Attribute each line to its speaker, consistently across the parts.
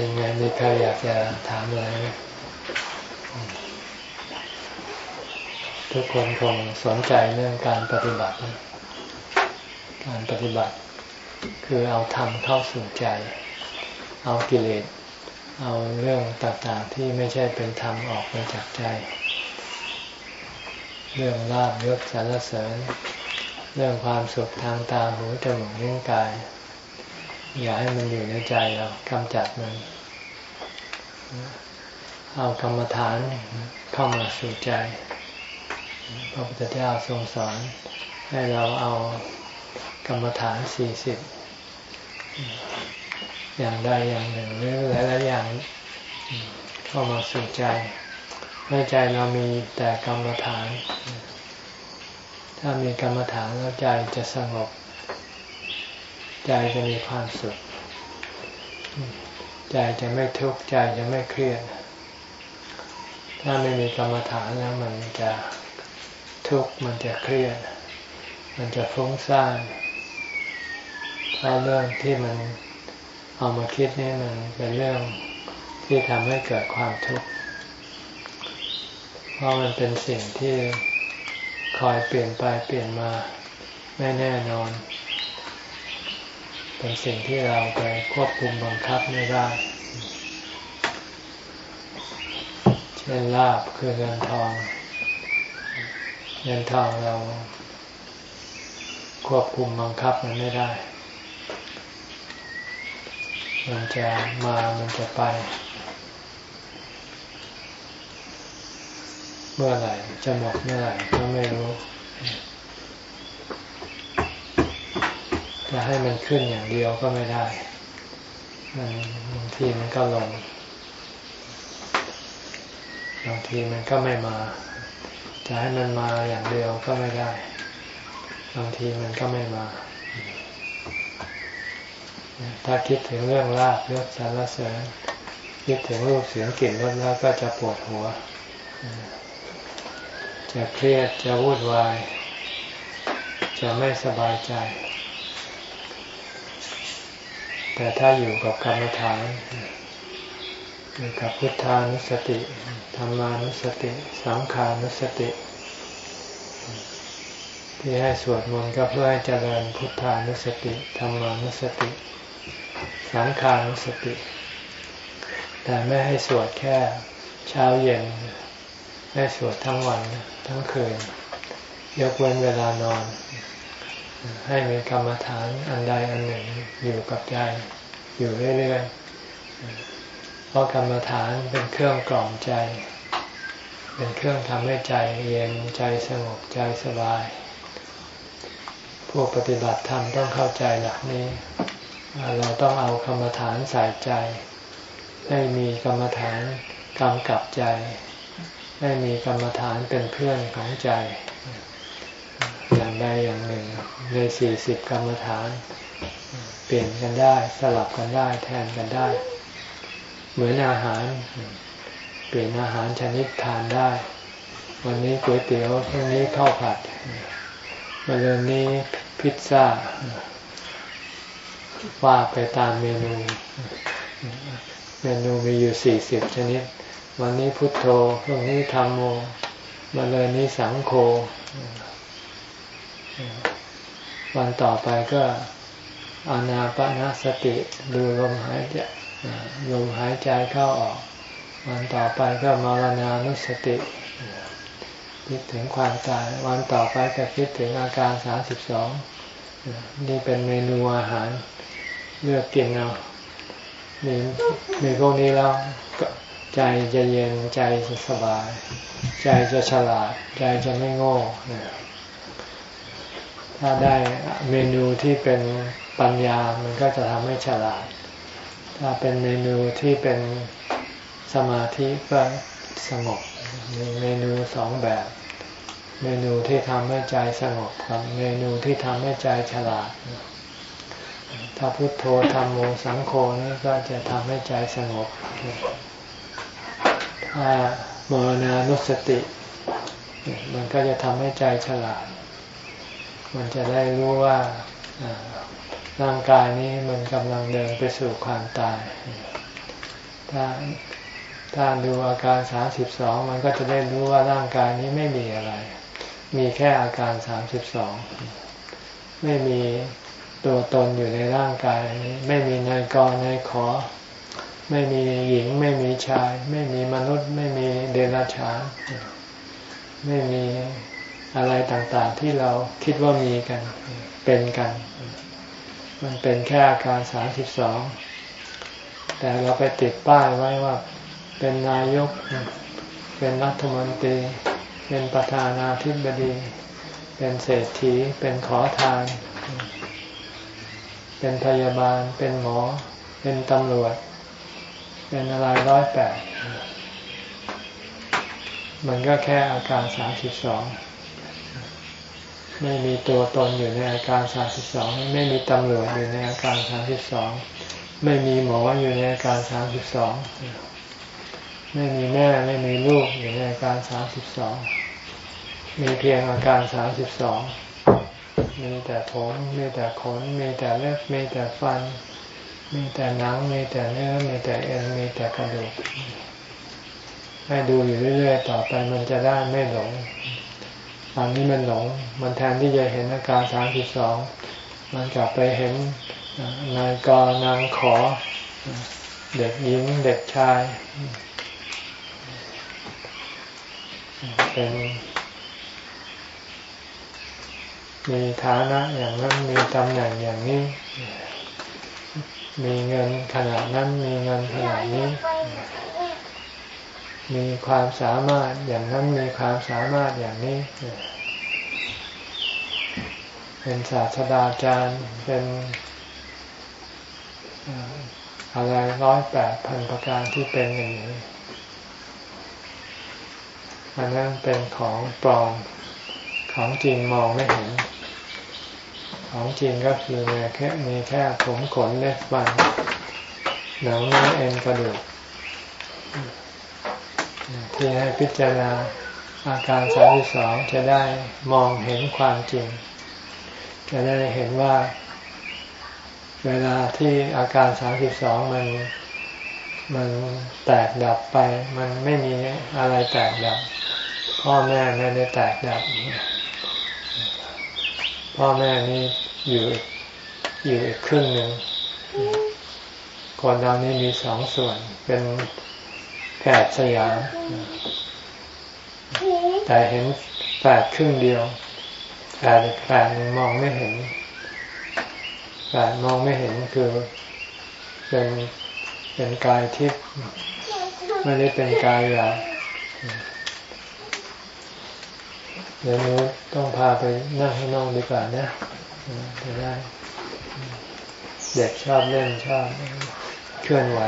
Speaker 1: ยังไงมีใครอยากจะถามอะไรไหมทุกคนคงสนใจเรื่องการปฏิบัติ การปฏิบัติ คือเอาธรรมเข้าสู่ใจ เอากิเลส เอาเรื่องต่างๆที่ไม่ใช่เป็นธรรมออกไปจากใจ เรื่องลาบยศสรรเสริญ เรื่องความสุขทางตาหูจมูกลิ้นกาย อย่าให้มันอยู่ในใจเรากำจัดมัน เอากรรมฐานเข้ามาสู่ใจ พระพุทธเจ้าทรงสอน ให้เราเอากรรมฐานสี่สิบอย่างใดอย่างหนึ่งหรือหลายๆอย่างเข้ามาสู่ใจเมื่อใจเรามีแต่กรรมฐาน ถ้ามีกรรมฐานแล้วใจจะสงบ ใจจะมีความสุข ใจจะไม่ทุกข์ใจจะไม่เครียด ถ้าไม่มีกรรมฐานแล้วมันจะทุกข์มันจะเครียด มันจะฟุ้งซ่านเพราะเรื่องที่มันเอามาคิดนี่มันเป็นเรื่องที่ทำให้เกิดความทุกข์ เพราะมันเป็นสิ่งที่คอยเปลี่ยนไปเปลี่ยนมาไม่แน่นอน เป็นสิ่งที่เราไปควบคุมบังคับไม่ได้ เช่นลาบคือเงินทอง เงินทองเรา ควบคุมบังคับมันไม่ได้ มันจะมา มันจะไป เมื่อไหร่จะหมดเมื่อไหร่ก็ไม่รู้ จะให้มันขึ้นอย่างเดียวก็ไม่ได้มันบางทีมันก็ลงบางทีมันก็ไม่มา จะให้มันมาอย่างเดียวก็ไม่ได้ บางทีมันก็ไม่มา ถ้าคิดถึงเรื่องลาบเรื่องสารเสริญคิดถึงรูปเสียงกลิ่นรสแล้วก็จะปวดหัว จะเครียดจะวุ่นวาย จะไม่สบายใจ แต่ถ้าอยู่กับกรรมฐานอยู่กับพุทธานุสติธรรมานุสติ สังขานุสติ ที่ให้สวดมนต์ก็เพื่อให้เจริญพุทธานุสติธรรมานุสติ สังขานุสติ แต่ไม่ให้สวดแค่เช้าเย็นให้สวดทั้งวันทั้งคืน ยกเว้นเวลานอน ให้มีกรรมฐานอันใดอันหนึ่งอยู่กับใจอยู่เรื่อยๆ เพราะกรรมฐานเป็นเครื่องกล่อมใจ เป็นเครื่องทำให้ใจเย็นใจสงบใจสบาย ผู้ปฏิบัติธรรมต้องเข้าใจหลักนี้ เราต้องเอากรรมฐานใส่ใจ ให้มีกรรมฐานกำกับใจ ให้มีกรรมฐานเป็นเพื่อนของใจ อย่างใดอย่างหนึ่ง ในสี่สิบกรรมฐาน เปลี่ยนกันได้สลับกันได้แทนกันได้ เหมือนอาหาร เปลี่ยนอาหารชนิดทานได้ วันนี้ก๋วยเตี๋ยวพรุ่งนี้ข้าวผัดวันเรืนนี้พิซซ่าว่าไปตามเมนู เมนูมีอยู่สี่สิบชนิด วันนี้พุทโธพรุ่งนี้ธรรมโมวันเรืนนี้สังโฆ วันต่อไปก็อานาปนาสติดูลมหายใจลมหายใจเข้าออก วันต่อไปก็มรณานุสติคิดถึงความตายวันต่อไปก็คิดถึงอาการสามสิบสองนี่เป็นเมนูอาหารเลือกกินเอามีมีพวกนี้แล้วใจจะเย็นใจจะสบาย ใจจะฉลาด ใจจะไม่โง่ ถ้าได้เมนูที่เป็นปัญญา มันก็จะทำให้ฉลาด ถ้าเป็นเมนูที่เป็นสมาธิก็สงบมีเมนูสองแบบ เมนูที่ทำให้ใจสงบกับเมนูที่ทำให้ใจฉลาด ถ้าพุโทโธธรรมโมสังโฆนี่ก็จะทำให้ใจสงบ ถ้ามรณานุสติ มันก็จะทำให้ใจฉลาด มันจะได้รู้ว่าร่างกายนี้มันกำลังเดินไปสู่ความตาย ถ้าถ้าดูอาการสามสิบสองมันก็จะได้รู้ว่าร่างกายนี้ไม่มีอะไร มีแค่อาการสามสิบสองไม่มีตัวตนอยู่ในร่างกายนี้ ไม่มีนายกรนายขอ ไม่มีหญิง ไม่มีชาย ไม่มีมนุษย์ ไม่มีเดรัจฉานไม่มี อะไรต่างๆที่เราคิดว่ามีกันเป็นกัน มันเป็นแค่อาการสามสิบสองแต่เราไปติดป้ายไว้ว่าเป็นนายก เป็นรัฐมนตรี เป็นประธานาธิบดี เป็นเศรษฐี เป็นขอทาน เป็นพยาบาล เป็นหมอ เป็นตำรวจ เป็นอะไรร้อยแปดมันก็แค่อาการสามสิบสอง ไม่มีตัวตนอยู่ในอาการสามสิบสองไม่มีตำรวจอยู่ในอาการสามสิบสองไม่มีหมออยู่ในอาการสามสิบสองไม่มีแม่ไม่มีลูกอยู่ในอาการสามสิบสองมีเพียงอาการสามสิบสองมีแต่ผมมีแต่ขนมีแต่เล็บมีแต่ฟัน มีแต่หนังมีแต่เนื้อมีแต่เอ็นมีแต่กระดูกให้ดูอยู่เรื่อยๆต่อไปมันจะได้ไม่หลง ตอนนี้มันหลง มันแทนที่จะเห็นอาการสามสิบสองมันกลับไปเห็นนายกนางขอ เด็กหญิงเด็กชาย เป็นมีฐานะอย่างนั้นมีตำแหน่งอย่างนี้ มีเงินขนาดนั้นมีเงินขนาดนี้ มีความสามารถอย่างนั้นมีความสามารถอย่างนี้ เป็นศาสตราจารย์เป็นอะไรร้อยแปดพันประการที่เป็นอย่างนี้อันนั้นเป็นของปลอมของจริงมองไม่เห็น ของจริงก็คือมีแค่มีแค่ผมขนเล็บฟันหนังเนื้อเอ็นกระดูก ที่ให้พิจารณาอาการสามสองจะได้มองเห็นความจริง จะได้เห็นว่า เวลาที่อาการสามสิบสองมันมันแตกดับไป มันไม่มีอะไรแตกดับ พ่อแม่ไม่ได้แตกดับ พ่อแม่นี่อยู่อยู่อีกครึ่งหนึ่งคนเรานี่มีสองส่วนเป็น แฝดสยามแต่เห็นแฝดครึ่งเดียวแฝดแฝดมองไม่เห็นแฝดมองไม่เห็นคือเป็นเป็นกายทิพย์ไม่ได้เป็นกายหยาบเดี๋ยวนี้ต้องพาไปนั่งให้น้องดีกว่านะจะได้ เด็กชอบเล่นชอบเคลื่อนไหว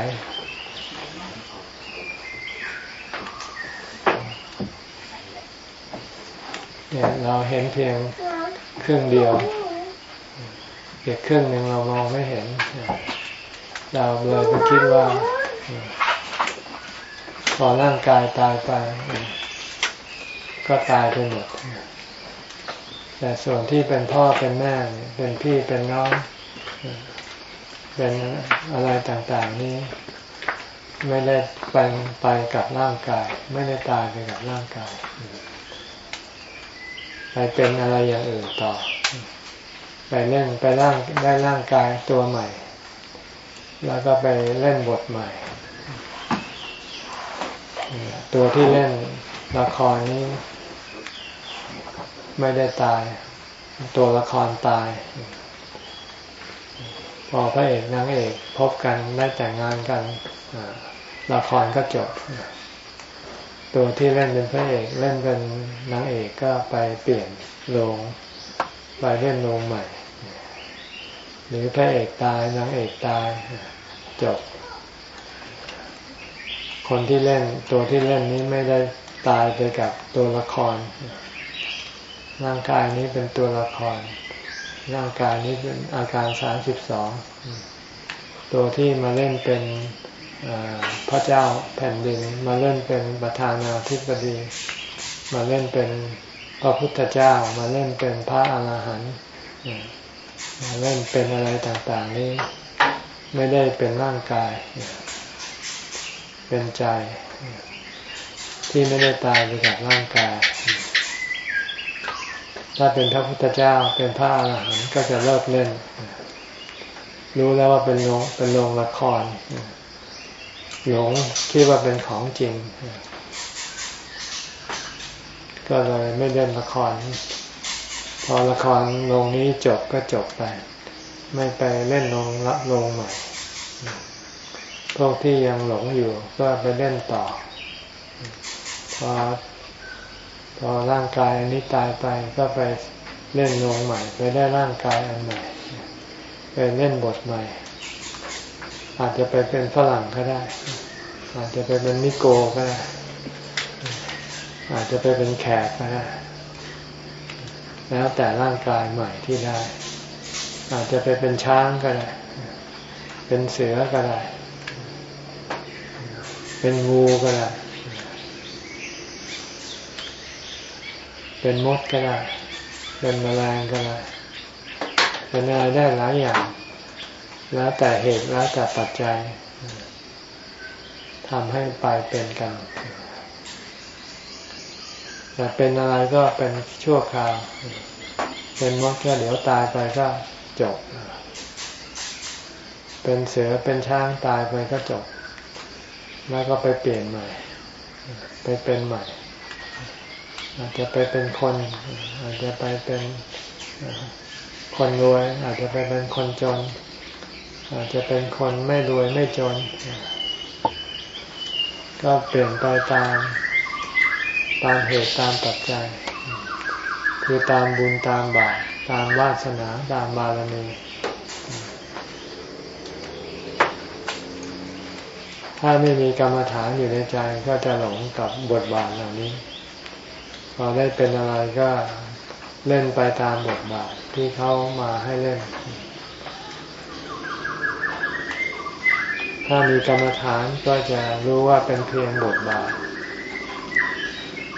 Speaker 1: เนี่ยเราเห็นเพียงครึ่งเดียวเอีกครึ่งหนึ่งเรามองไม่เห็น เราเลยไปคิดว่า พอร่างกายตายไป ก็ตายไปหมด แต่ส่วนที่เป็นพ่อเป็นแม่ เป็นพี่เป็นน้อง เป็นอะไรต่างๆนี้ ไม่ได้ไปไปกับร่างกาย ไม่ได้ตายไปกับร่างกาย เป็นอะไรอย่างอื่นต่อ ไปเล่นไปร่างได้ร่างกายตัวใหม่ แล้วก็ไปเล่นบทใหม่ ตัวที่เล่นละครนี้ ไม่ได้ตาย ตัวละครตาย พอพระเอกนางเอกพบกันได้แต่งงานกันละครก็จบ ตัวที่เล่นเป็นพระเอกเล่นเป็นนางเอกก็ไปเปลี่ยนโรงไปเล่นโรงใหม่ หรือพระเอกตายนางเอกตายจบ คนที่เล่นตัวที่เล่นนี้ไม่ได้ตายไปกับตัวละคร ร่างกายนี้เป็นตัวละคร ร่างกายนี้เป็นอาการสามสิบสองตัวที่มาเล่นเป็น พระเจ้าแผ่นดินมาเล่นเป็นประธานาธิบดี มาเล่นเป็นพระพุทธเจ้า มาเล่นเป็นพระอาหารหันต์มาเล่นเป็นอะไรต่างๆนี้ ไม่ได้เป็นร่างกาย เป็นใจ ที่ไม่ได้ตายไปกับร่างกาย ถ้าเป็นพระพุทธเจ้าเป็นพระอรหันต์ก็จะเลิกเล่น รู้แล้วว่าเป็นโรงเป็นโรงละคร หลงคิดว่าเป็นของจริง ก็เลยไม่เล่นละคร พอละครโรงนี้จบก็จบไป ไม่ไปเล่นโรงละโรงใหม่ พวกที่ยังหลงอยู่ก็ไปเล่นต่อ พอพอร่างกายอันนี้ตายไปก็ไปเล่นลงใหม่ ไปได้ร่างกายอันใหม่ไปเล่นบทใหม่ อาจจะไปเป็นฝรั่งก็ได้ อาจจะไปเป็นนิโกก็ได้ อาจจะไปเป็นแขกก็ได้ แล้วแต่ร่างกายใหม่ที่ได้ อาจจะไปเป็นช้างก็ได้ เป็นเสือก็ได้ เป็นงูก็ได้ เป็นมดก็ได้ เป็นแมลงก็ได้ เป็นอะไรได้หลายอย่าง แล้วแต่เหตุแล้วแต่ปัจจัยทำให้ไปเป็นกันแต่เป็นอะไรก็เป็นชั่วคราว เป็นมดแค่เดี๋ยวตายไปก็จบ เป็นเสือเป็นช้างตายไปก็จบ แล้วก็ไปเปลี่ยนใหม่ ไปเป็นใหม่ อาจจะไปเป็นคน อาจจะไปเป็นคนรวย อาจจะไปเป็นคนจน อาจจะเป็นคนไม่รวยไม่จน ก็เปลี่ยนไปตามตามเหตุตามปัจจัย คือตามบุญตามบาปตามวาสนาตามบารมีถ้าไม่มีกรรมฐานอยู่ในใจก็จะหลงกับบทบาทเหล่านี้ พอได้เป็นอะไรก็เล่นไปตามบทบาทที่เขามาให้เล่น ถ้ามีกรรมฐานก็จะรู้ว่าเป็นเพียงบทบาท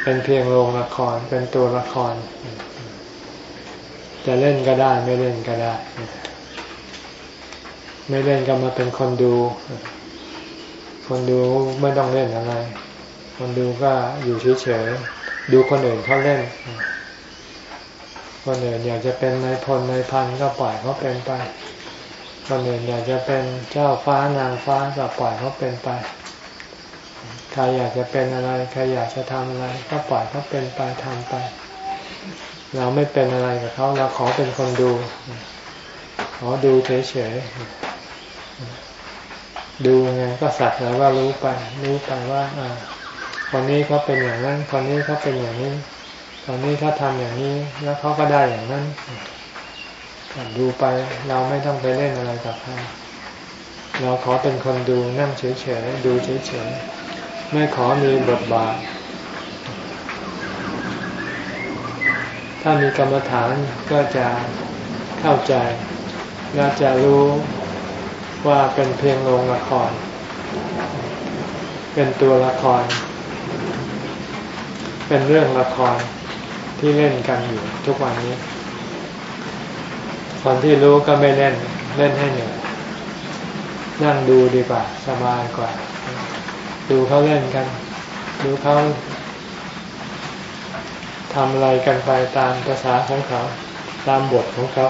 Speaker 1: เป็นเพียงโรงละคร เป็นตัวละคร จะเล่นก็ได้ไม่เล่นก็ได้ ไม่เล่นก็มาเป็นคนดู คนดูไม่ต้องเล่นอะไร คนดูก็อยู่เฉยๆ ดูคนอื่นเขาเล่น คนอื่นอยากจะเป็นนายพลนายพันก็ปล่อยเขาเป็นไป คนอื่นอยากจะเป็นเจ้าฟ้านางฟ้าก็ปล่อยเขาเป็นไปใครอยากจะเป็นอะไรใครอยากจะทำอะไร ก็ปล่อยเขาเป็นไปทำไป เราไม่เป็นอะไรกับเขาเราขอเป็นคนดู ขอดูเฉยๆดูไงก็สักแล้วว่ารู้ไป รู้ไปว่าอ่าคนนี้เขาเป็นอย่างนั้นคนนี้เขาเป็นอย่างนี้คนนี้เขาทำอย่างนี้ แล้วเขาก็ได้อย่างนั้น ดูไปเราไม่ต้องไปเล่นอะไรกับเขาเราขอเป็นคนดูนั่งเฉยๆดูเฉยๆไม่ขอมีบทบาท ถ้ามีกรรมฐานก็จะเข้าใจและจะรู้ว่าเป็นเพียงโรงละคร เป็นตัวละคร เป็นเรื่องละครที่เล่นกันอยู่ทุกวันนี้ คนที่รู้ก็ไม่เล่นเล่นให้เหนื่อยนั่งดูดีกว่า สบายกว่า ดูเขาเล่นกัน ดูเขาทำอะไรกันไปตามภาษาของเขา ตามบทของเขา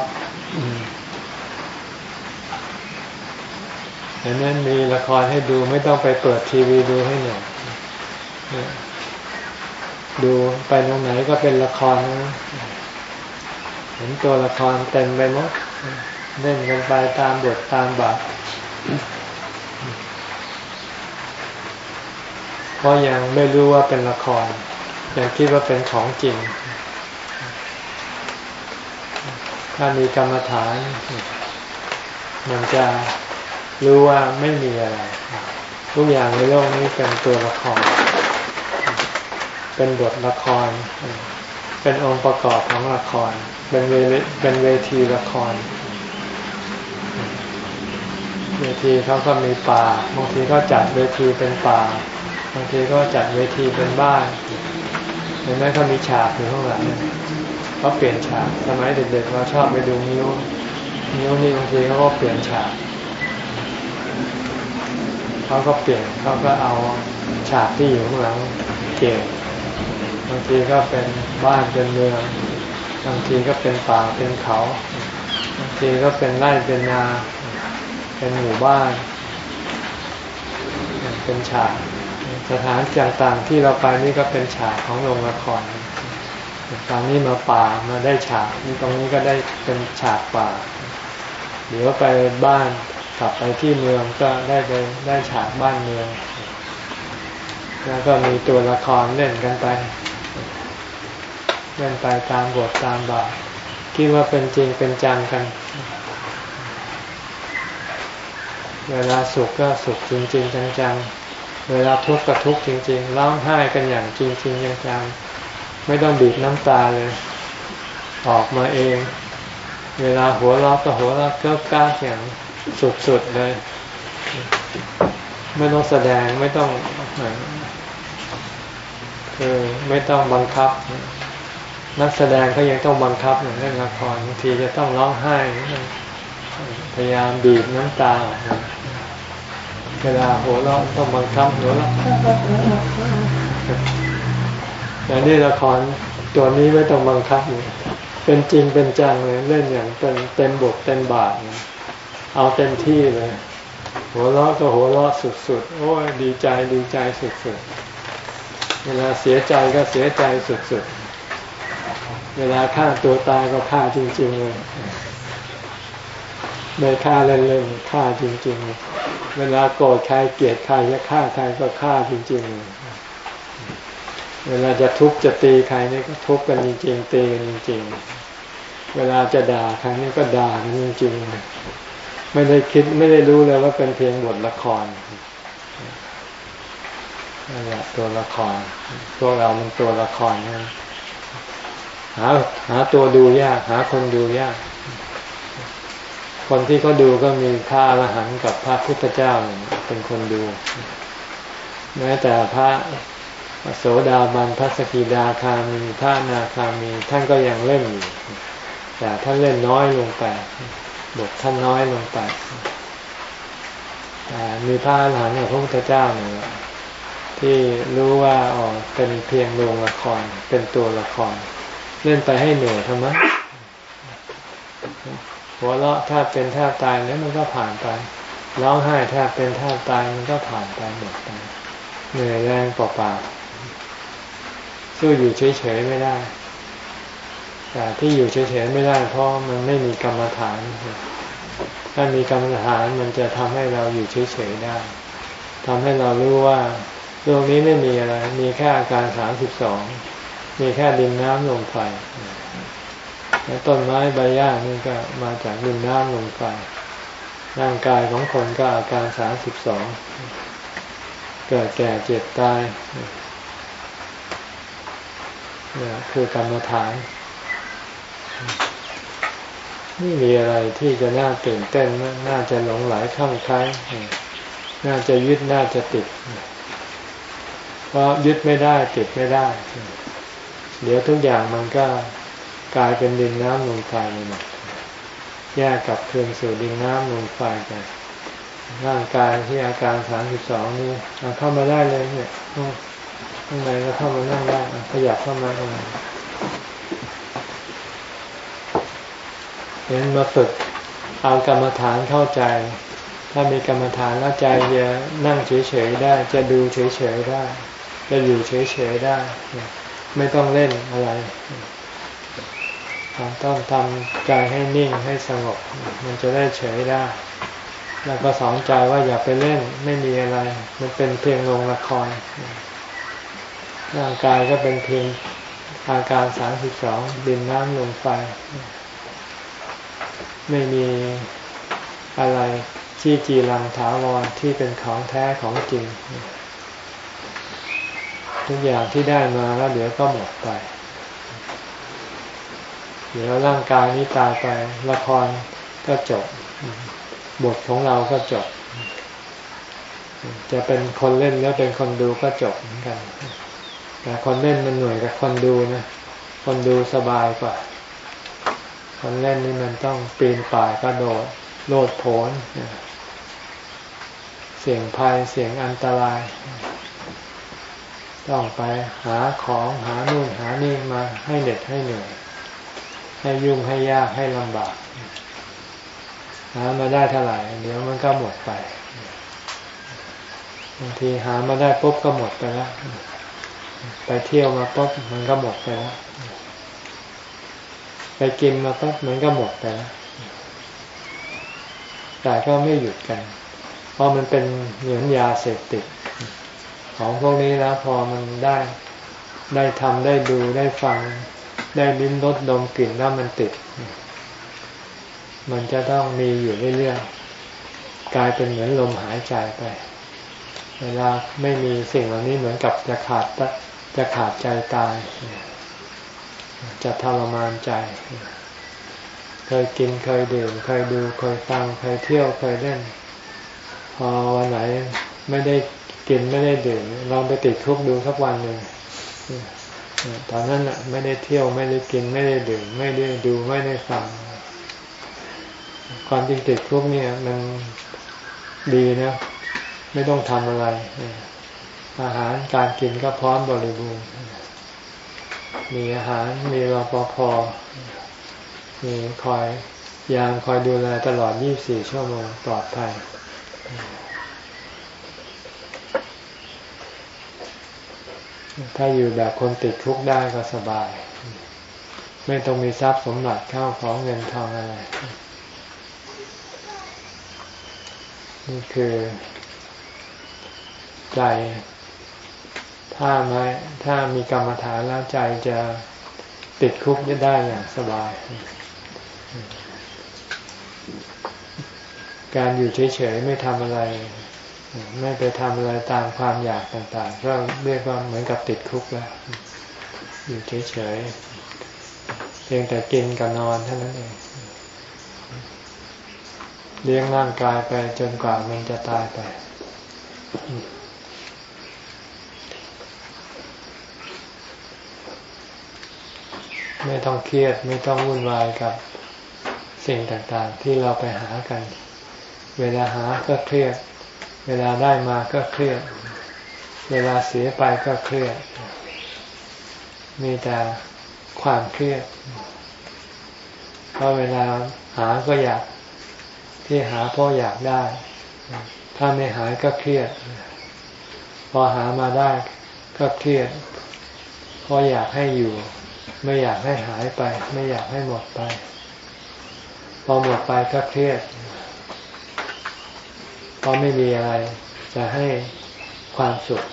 Speaker 1: ดังนั้นมีละครให้ดูไม่ต้องไปเปิดทีวีดูให้หน่อยดูไปตรงไหนก็เป็นละครนะ เห็นตัวละครเต็มไปหมดเล่นกันไปตามบทตามบาทเพราะยังไม่รู้ว่าเป็นละครยังคิดว่าเป็นของจริง ถ้ามีกรรมฐานมันจะรู้ว่าไม่มีอะไรทุกอย่างในโลกนี้เป็นตัวละคร เป็นบทละคร เป็นองค์ประกอบของละคร เป็นเวเป็นเวทีละคร เวทีเขาก็มีป่า บางทีก็จัดเวทีเป็นป่า บางทีก็จัดเวทีเป็นบ้านเห็นไหมเขามีฉากอยู่ข้างหลังเขาเปลี่ยนฉาก สมัยเด็กๆเราชอบไปดูนิ้วนิ้วนี่บางทีเขาก็เปลี่ยนฉากเขาก็เปลี่ยนเขาก็เอาฉากที่อยู่ข้างหลังเปลี่ยนบางทีก็เป็นบ้านเป็นเมือง บางทีก็เป็นป่าเป็นเขา บางทีก็เป็นไร่เป็นนา เป็นหมู่บ้าน เป็นฉาก สถานต่างๆที่เราไปนี่ก็เป็นฉากของโรงละครตอนนี้มาป่ามาได้ฉากนี่ตรงนี้ก็ได้เป็นฉากป่าหรือว่าไปบ้านกลับไปที่เมืองก็ได้ไปได้ฉากบ้านเมือง แล้วก็มีตัวละครเล่นกันไป เล่นไปตามบทตามบาทคิดว่าเป็นจริงเป็นจังกัน เวลาสุขก็สุขจริงๆจังๆเวลาทุกข์ก็ทุกข์จริง ๆ ร้องไห้กันอย่างจริงๆจังๆไม่ต้องบีบน้ำตาเลย ออกมาเอง เวลาหัวเราะก็หัวเราะก็กล้าอย่างสุดๆเลย ไม่ต้องแสดงไม่ต้องคือไม่ต้องบังคับ นักแสดงเขายังต้องบังคับอย่างเล่นละครบางทีจะต้องร้องไห้พยายามบีบน้ำตาเวลาหัวเราะต้องบังคับหัวเราะแต่นี่ละครตัวนี้ไม่ต้องบังคับเลยเป็นจริงเป็นจังเลยเล่นอย่างเป็นเต็มบทเต็มบาทเอาเต็มที่เลย หัวเราะก็หัวเราะสุดๆโอ้ยดีใจดีใจสุดๆเวลาเสียใจก็เสียใจสุดๆ เวลาฆ่าตัวตายก็ฆ่าจริงๆเลยไม่ฆ่าเล่นๆฆ่าจริงๆเวลาโกรธใครเกลียดใครจะฆ่าใครก็ฆ่าจริงๆเวลาจะทุบจะตีใครนี่ก็ทุบกันจริงๆตีกันจริงๆ เวลาจะด่าใครนี่ก็ด่ากันจริงๆไม่ได้คิดไม่ได้รู้เลยว่าเป็นเพียงบทละครนั่นแหละตัวละครพวกเรามันตัวละครนะ หาหาตัวดูยาก หาคนดูยาก คนที่เขาดูก็มีพระอรหันต์กับพระพุทธเจ้าเป็นคนดูแม้แต่พระโสดาบันพระสกิดาคามีพระนาคามีท่านก็ยังเล่นอยู่แต่ท่านเล่นน้อยลงไปบทท่านน้อยลงไปแต่มีพระอรหันต์กับพระพุทธเจ้าเนี่ยที่รู้ว่าอ๋อเป็นเพียงโรงละครเป็นตัวละคร เล่นไปให้เหนื่อยทำไมหัวเราะถ้าเป็นแทบตายแล้วมันก็ผ่านไปร้องไห้ถ้าเป็นแทบตายมันก็ผ่านไปหมดไปเหนื่อยแรงเปล่าๆสู้อยู่เฉยๆไม่ได้ แต่ที่อยู่เฉยๆไม่ได้ เพราะมันไม่มีกรรมฐาน ถ้ามีกรรมฐานมันจะทำให้เราอยู่เฉยๆได้ทำให้เรารู้ว่าโลกนี้ไม่มีอะไร มีแค่อาการสามสิบสอง มีแค่ดินน้ำลมไฟต้นไม้ใบหญ้านี่ก็มาจากดินน้ำลมไฟร่างกายของคนก็อาการสามสิบสองเกิดแก่เจ็บตายนี่คือกรรมฐานนี่มีอะไรที่จะน่าตื่นเต้น น่าจะหลงไหลข้างคล้ายน่าจะยึดน่าจะติด เพราะยึดไม่ได้ติดไม่ได้ เดี๋ยวทุกอย่างมันก็กลายเป็นดินน้ำลมไฟไปหมดแยกกับคืนสู่ดินน้ำลมไฟไปร่างกายที่อาการสามสิบสองนี่เข้ามาได้เลยเนี่ยข้างในก็เข้ามานั่งได้ขยับเข้ามาตรงนี้เห็นมาฝึกเอากรรมฐานเข้าใจ ถ้ามีกรรมฐานแล้วใจจะนั่งเฉยๆได้ จะดูเฉยๆได้ จะอยู่เฉยๆได้ ไม่ต้องเล่นอะไรต้องทำใจให้นิ่งให้สงบ มันจะได้เฉยได้ แล้วก็สอนใจว่าอย่าไปเล่นไม่มีอะไร มันเป็นเพียงโรงละคร ร่างกายก็เป็นเพียงอาการสามสิบสองดินน้ำลมไฟ ไม่มีอะไรที่จีรังถาวรที่เป็นของแท้ของจริง ทุกอย่างที่ได้มาแล้วเดี๋ยวก็หมดไป เดี๋ยวร่างกายนี้ตายไปละครก็จบบทของเราก็จบ จะเป็นคนเล่นแล้วเป็นคนดูก็จบเหมือนกัน แต่คนเล่นมันหนื่อยกับคนดูนะ คนดูสบายกว่า คนเล่นนี่มันต้องปีนป่ายกระโดดโลดโผนเสี่ยงภัยเสี่ยงอันตราย ต้องไปหาของหานู่นหานี่มาให้เด็ดให้เหนื่อย ให้ยุ่งให้ยากให้ลำบากหามาได้เท่าไหร่เดี๋ยวมันก็หมดไปบางทีหามาได้ปุ๊บก็หมดไปแล้วไปเที่ยวมาปุ๊บมันก็หมดไปแล้วไปกินมาปุ๊บมันก็หมดไปแล้วแต่ก็ไม่หยุดกัน เพราะมันเป็นเหมือนยาเสพติด ของพวกนี้แล้วพอมันได้ได้ทำได้ดูได้ฟัง ได้ลิ้มรสดมกลิ่นแล้วมันติด มันจะต้องมีอยู่เรื่อยๆกลายเป็นเหมือนลมหายใจไป เวลาไม่มีสิ่งเหล่านี้เหมือนกับจะขาดจะขาดใจตาย จะทรมานใจ เคยกินเคยดื่มเคยดูเคยฟังเคยเที่ยวเคยเล่น พอวันไหนไม่ได้ กินไม่ได้ดื่มลองไปติดคุกดูสักวันหนึ่งตอนนั้นไม่ได้เที่ยวไม่ได้กินไม่ได้ดื่ม ไม่ได้ดูไม่ได้ฟังความจริงติดคุกเนี่ย มันดีนะไม่ต้องทำอะไร อาหารการกินก็พร้อมบริบูรณ์มีอาหารมีรปภมีคอยยามคอยดูแลตลอด 24 ชั่วโมงปลอดภัย ถ้าอยู่แบบคนติดทุกได้ก็สบาย ไม่ต้องมีทรัพย์สมบัติข้าวของเงินทองอะไร นี่คือใจถ้าไม่ถ้ามีกรรมฐานแล้วใจจะติดคุกได้อย่างสบาย การอยู่เฉยๆไม่ทำอะไร ไม่ไปทำอะไรตามความอยากต่างๆ ก็เรียกว่าเหมือนกับติดคุกแล้ว อยู่เฉยๆ เพียงแต่กินกับนอนเท่านั้นเอง เลี้ยงร่างกายไปจนกว่ามันจะตายไป ไม่ต้องเครียดไม่ต้องวุ่นวายกับสิ่งต่างๆ ที่เราไปหากัน เวลาหาก็เครียด เวลาได้มาก็เครียด เวลาเสียไปก็เครียด มีแต่ความเครียด เพราะเวลาหาก็อยาก ที่หาเพราะอยากได้ ถ้าไม่หายก็เครียด พอหามาได้ก็เครียด เพราะอยากให้อยู่ ไม่อยากให้หายไป ไม่อยากให้หมดไป พอหมดไปก็เครียดเพราะไม่มีอะไรจะให้ความสุข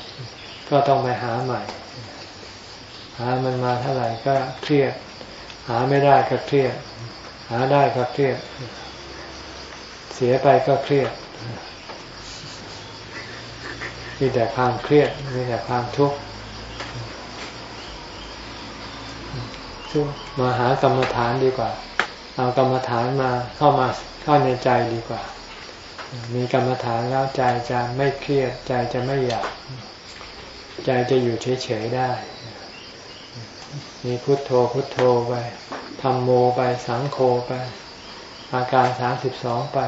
Speaker 1: ก็ต้องไปหาใหม่ หามันมาเท่าไหร่ก็เครียด หาไม่ได้ก็เครียด หาได้ก็เครียด เสียไปก็เครียด มีแต่ความเครียด มีแต่ความทุกข์มาหากรรมฐานดีกว่า เอากรรมฐานมาเข้ามาเข้าในใจดีกว่า มีกรรมฐานแล้วใจจะไม่เครียด ใจจะไม่อยาก ใจจะอยู่เฉยๆได้ มีพุทโธพุทโธไปทำโมไปสังโฆไป อาการสามสิบสองไป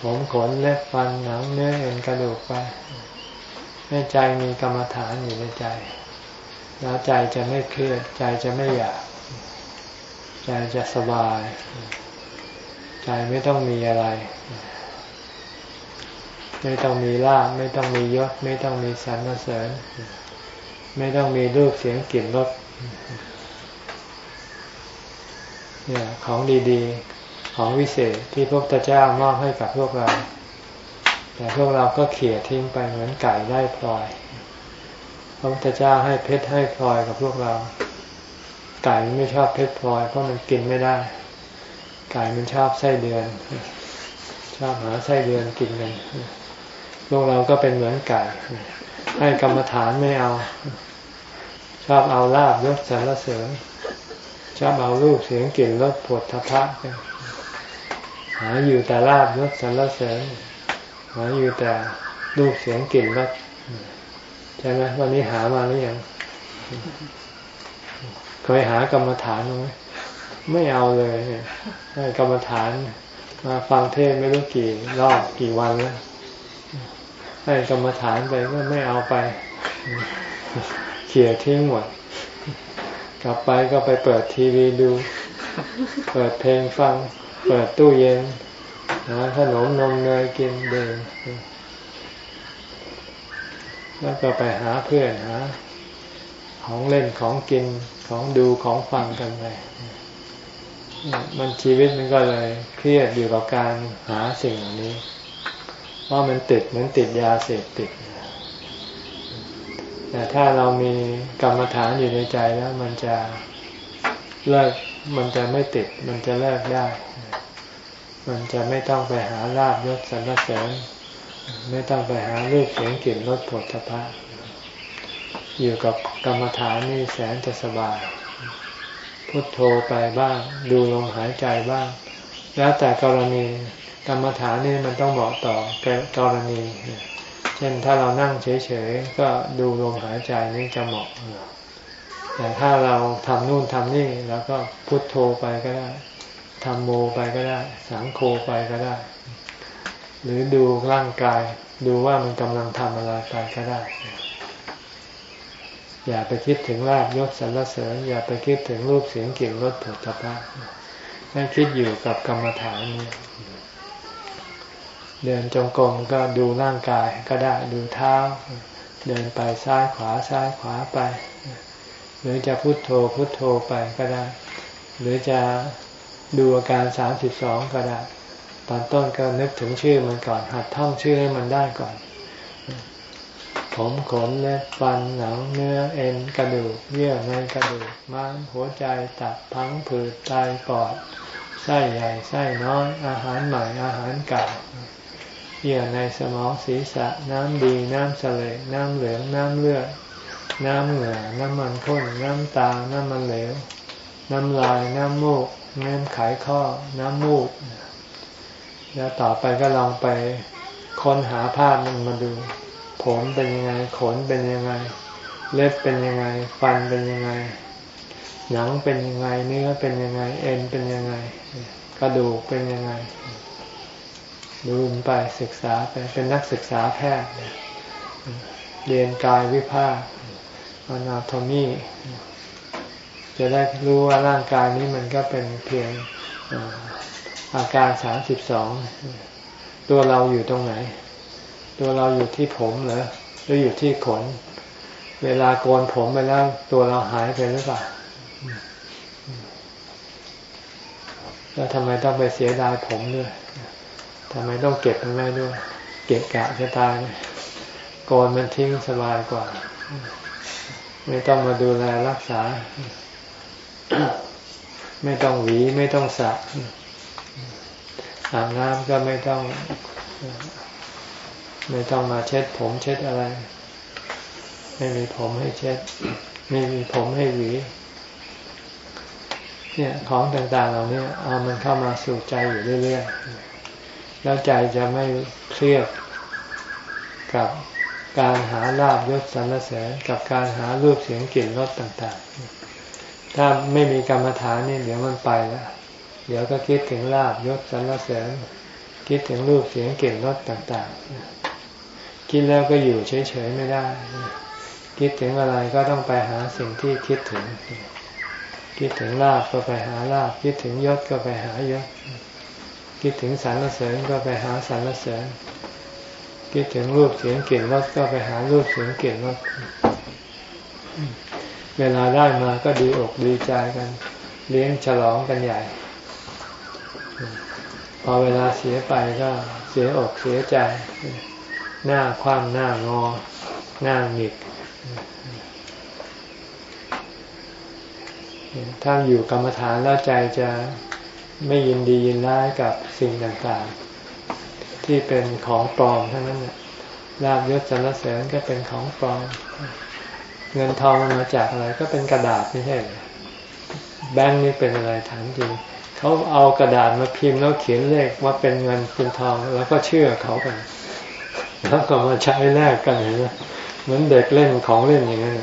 Speaker 1: ผมขนเล็บฟันหนังเนื้อเอ็นกระดูกไปให้ใจมีกรรมฐานอยู่ในใจ แล้วใจจะไม่เครียด ใจจะไม่อยาก ใจจะสบาย ใจไม่ต้องมีอะไร ไม่ต้องมีลาภไม่ต้องมียศ ไม่ต้องมีสรรเสริญ ไม่ต้องมีรูปเสียงกลิ่นรสเนี่ยของดีๆ ของวิเศษที่พระพุทธเจ้ามอบให้กับพวกเรา แต่พวกเราก็เขี่ยทิ้งไปเหมือนไก่ได้พลอย พระพุทธเจ้าให้เพชรให้พลอยกับพวกเรา ไก่ไม่ชอบเพชรพลอยเพราะมันกินไม่ได้ ไก่มันชอบไส้เดือน ชอบหาไส้เดือนกินกัน พวกเราก็เป็นเหมือนไก่ให้กรรมฐานไม่เอา ชอบเอาลาบยศสรรเสริญชอบเอารูปเสียงกลิ่นรสผดทพะหาอยู่แต่ลาบยศสรรเสริญหาอยู่แต่รูปเสียงกลิ่นรสใช่ไหมวันนี้หามาหรือยังเคยหากรรมฐานไหมไม่เอาเลยเนี่ยให้กรรมฐานมาฟังเทศไม่รู้กี่รอบกี่วันแล้ว ให้กรรมฐานไปก็ไม่เอาไปเขี่ยทิ้งหมด กลับไปก็ไปเปิดทีวีดู เปิดเพลงฟัง เปิดตู้เย็นหาขนมนมเนยกินเดินแล้วก็ไปหาเพื่อนหาของเล่นของกินของดูของฟังกันไปมันชีวิตมันก็เลยเครียดอยู่กับการหาสิ่งเหล่านี้ เพรามันติดเหมือนติดยาเสพติด แต่ถ้าเรามีกรรมฐานอยู่ในใจแล้ว มันจะเลิกมันจะไม่ติด มันจะเลิกได้ มันจะไม่ต้องไปหาลาบยศสรรเสริญ ไม่ต้องไปหารูปเสียงกลิ่นรสผลพระอยู่กับกรรมฐานนี่แสนจะสบาย พุทโธไปบ้าง ดูลมหายใจบ้าง แล้วแต่กรณี กรรมฐานนี่มันต้องเหมาะต่อกรณี เช่นถ้าเรานั่งเฉยๆ ก็ดูลมหายใจนี่จะเหมาะ แต่ถ้าเราทำนู่นทำนี่แล้วก็พุทโธไปก็ได้ทำโมไปก็ได้ สังโฆไปก็ได้ หรือดูร่างกายดูว่ามันกำลังทำอะไรไปก็ได้ อย่าไปคิดถึงลาบยศสรรเสริญ อย่าไปคิดถึงรูปเสียงกลิ่นรสผลิตภัณฑ์ให้คิดอยู่กับกรรมฐานนี้ เดินจงกรมก็ดูร่างกายก็ได้ดูเท้า เดินไปซ้ายขวาซ้ายขวาไป หรือจะพุโทโธพุโทโธไปก็ได้ หรือจะดูอาการสามสิบสองก็ได้ ตอนต้นก็นึกถึงชื่อมันก่อน หัดท่องชื่อให้มันได้ก่อน ผมขนเล็บฟันหนังเนื้อเอ็นกระดูกเยื่อในกระดูกม้ามหัวใจตับพังผืดไตปอดไส้ใหญ่ไส้น้อยอาหารใหม่อาหารเก่า เยื่อในสมองศีรษะ น้ำดีน้ำเสลน้ำเหลือง น้ำเลือด น้ำเหงื่อน้ำมันข้น น้ำตา น้ำมันเหลว น้ำลาย น้ำมูก น้ำไขข้อ น้ำมูก แล้วต่อไปก็ลองไปค้นหาภาพมันมาดู ผมเป็นยังไง ขนเป็นยังไง เล็บเป็นยังไง ฟันเป็นยังไง หนังเป็นยังไง เนื้อเป็นยังไง เอ็นเป็นยังไง กระดูกเป็นยังไง ดูไปศึกษาไปเป็นนักศึกษาแพทย์เรียนกายวิภาคอนาโทมีจะได้รู้ว่าร่างกายนี้มันก็เป็นเพียงอาการสามสิบสองตัวเราอยู่ตรงไหน ตัวเราอยู่ที่ผมเหรอหรืออยู่ที่ขน เวลาโกนผมไปแล้วตัวเราหายไปหรือเปล่าแล้วทำไมต้องไปเสียดายผมด้วย ทำไมต้องเก็บมันไว้ด้วย เก็บกะจะตายโกนมันทิ้งสบายกว่า ไม่ต้องมาดูแลรักษา ไม่ต้องหวีไม่ต้องสระอาบน้ำก็ไม่ต้อง ไม่ต้องมาเช็ดผมเช็ดอะไร ไม่มีผมให้เช็ด ไม่มีผมให้หวีเนี่ยของต่างๆ เหล่านี้เอามันเข้ามาสู่ใจอยู่เรื่อยๆ แล้วใจจะไม่เครียดกับการหาลาบยศสรรเสริญกับการหารูปเสียงกลิ่นรสต่างๆ ถ้าไม่มีกรรมฐานนี่เดี๋ยวมันไปแล้วเดี๋ยวก็คิดถึงลาบยศสรรเสริญ คิดถึงรูปเสียงกลิ่นรสต่างๆ คิดแล้วก็อยู่เฉยๆไม่ได้ คิดถึงอะไรก็ต้องไปหาสิ่งที่คิดถึง คิดถึงลาบก็ไปหาลาบคิดถึงยศก็ไปหายศ คิดถึงสรรเสริญก็ไปหาสรรเสริญคิดถึงรูปเสียงเกลิ่นรสก็ไปหารูปเสียงเกลิ่นรสเวลาได้มาก็ดีอกดีใจกัน เลี้ยงฉลองกันใหญ่ พอเวลาเสียไปก็เสียอกเสียใจ หน้าคว่ำหน้างอ หน้าหงิกถ้าอยู่กรรมฐานแล้วใจจะ ไม่ยินดียินร้ายกับสิ่งต่างๆ ที่เป็นของปลอมทั้งนั้นนะลาบยศสรรเสริญก็เป็นของปลอม เงินทองมาจากอะไรก็เป็นกระดาษไม่ใช่แบงค์นี่เป็นอะไรถามจริงเขาเอากระดาษมาพิมพ์แล้วเขียนเลขว่าเป็นเงินเป็นทองแล้วก็เชื่อเขาไปแล้วก็มาใช้แลกกันเห็นไหมเหมือนเด็กเล่นของเล่นอย่างนั้น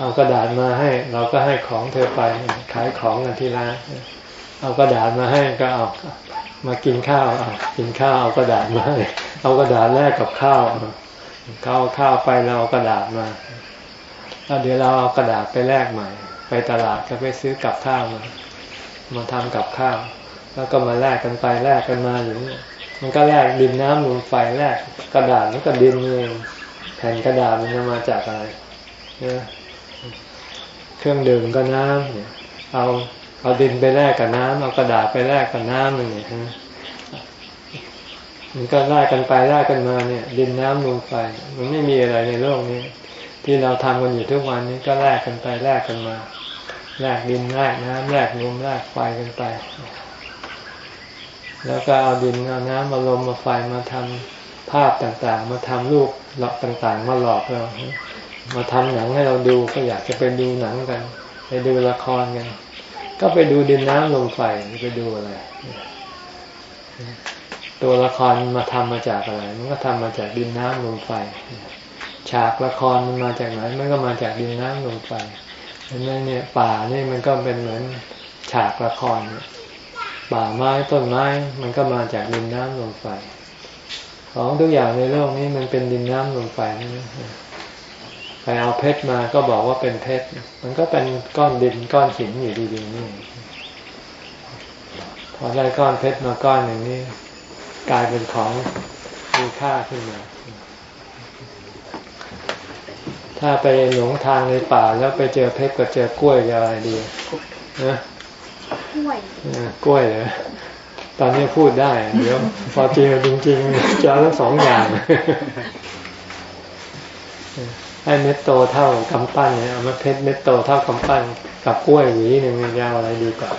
Speaker 1: เอากระดาษมาให้ เราก็ให้ของเธอไปขายของกันที่ร้านเอากระดาษมาให้ก็เอามากินข้าวกินข้าวเอากระดาษมาเอากระดาษแลกกับข้าวข้าวข้าวไปเราเอากระดาษมาแล้วเดี๋ยวเราเอากระดาษไปแลกใหม่ ไปตลาดก็ไปซื้อกับข้าวมามาทำกับข้าว แล้วก็มาแลกกันไปแลกกันมาอยู่มันก็แลกดินน้ำลมไฟแลกกระดาษมันก็ดินเองแผ่นกระดาษมันมาจากอะไรเนี่ย เครื่องดื่มก็น้ำเนี่ยเอาเอาดินไปแลกกับน้ำเอากระดาษไปแลกกับน้ำมันเนี่ยฮะมันก็แลกกันไปแลกกันมาเนี่ย ดินน้ำลมไฟมันไม่มีอะไรในโลกนี้ ที่เราทำกันอยู่ทุกวันนี้ก็แลกกันไปแลกกันมาแลกดินแลกน้ำแลกลมแลกไฟกันไป แล้วก็เอาดินเอาน้ำมาลมมาไฟมาทำภาพต่างๆ มาทำรูปหลอกต่างๆ มาหลอกเรา มาทำหนังให้เราดูก็อยากจะไปดูหนังกัน ไปดูละครกัน ก็ไปดูดินน้ำลมไฟไปดูอะไรตัวละครมาทำมาจากอะไร มันก็ทำมาจากดินน้ำลมไฟ ฉากละครมันมาจากไหน มันก็มาจากดินน้ำลมไฟเห็นไหมเนี่ยป่านี่มันก็เป็นเหมือนฉากละคร ป่าไม้ต้นไม้ มันก็มาจากดินน้ำลมไฟ ของทุกอย่างในโลกนี้มันเป็นดินน้ำลมไฟนี่ ไปเอาเพชรมาก็บอกว่าเป็นเพชร มันก็เป็นก้อนดินก้อนหินอยู่ดีๆนี่ พอได้ก้อนเพชรมาก้อนหนึ่งนี่กลายเป็นของมีค่าขึ้นมา ถ้าไปหลงทางในป่าแล้วไปเจอเพชรก็เจอกล้วยจะอะไรดีนะกล้วยกล้วยเหรอตอนนี้พูดได้ เดี๋ยวพอจริงจริงๆจะทั้งสองอย่าง ให้เม็ดโตเท่ากำปั้นเนี่ยเอามาเพชรเม็ดโตเท่ากำปั้นกับกล้วยหวีหนึ่งยาวอะไรดีกว่า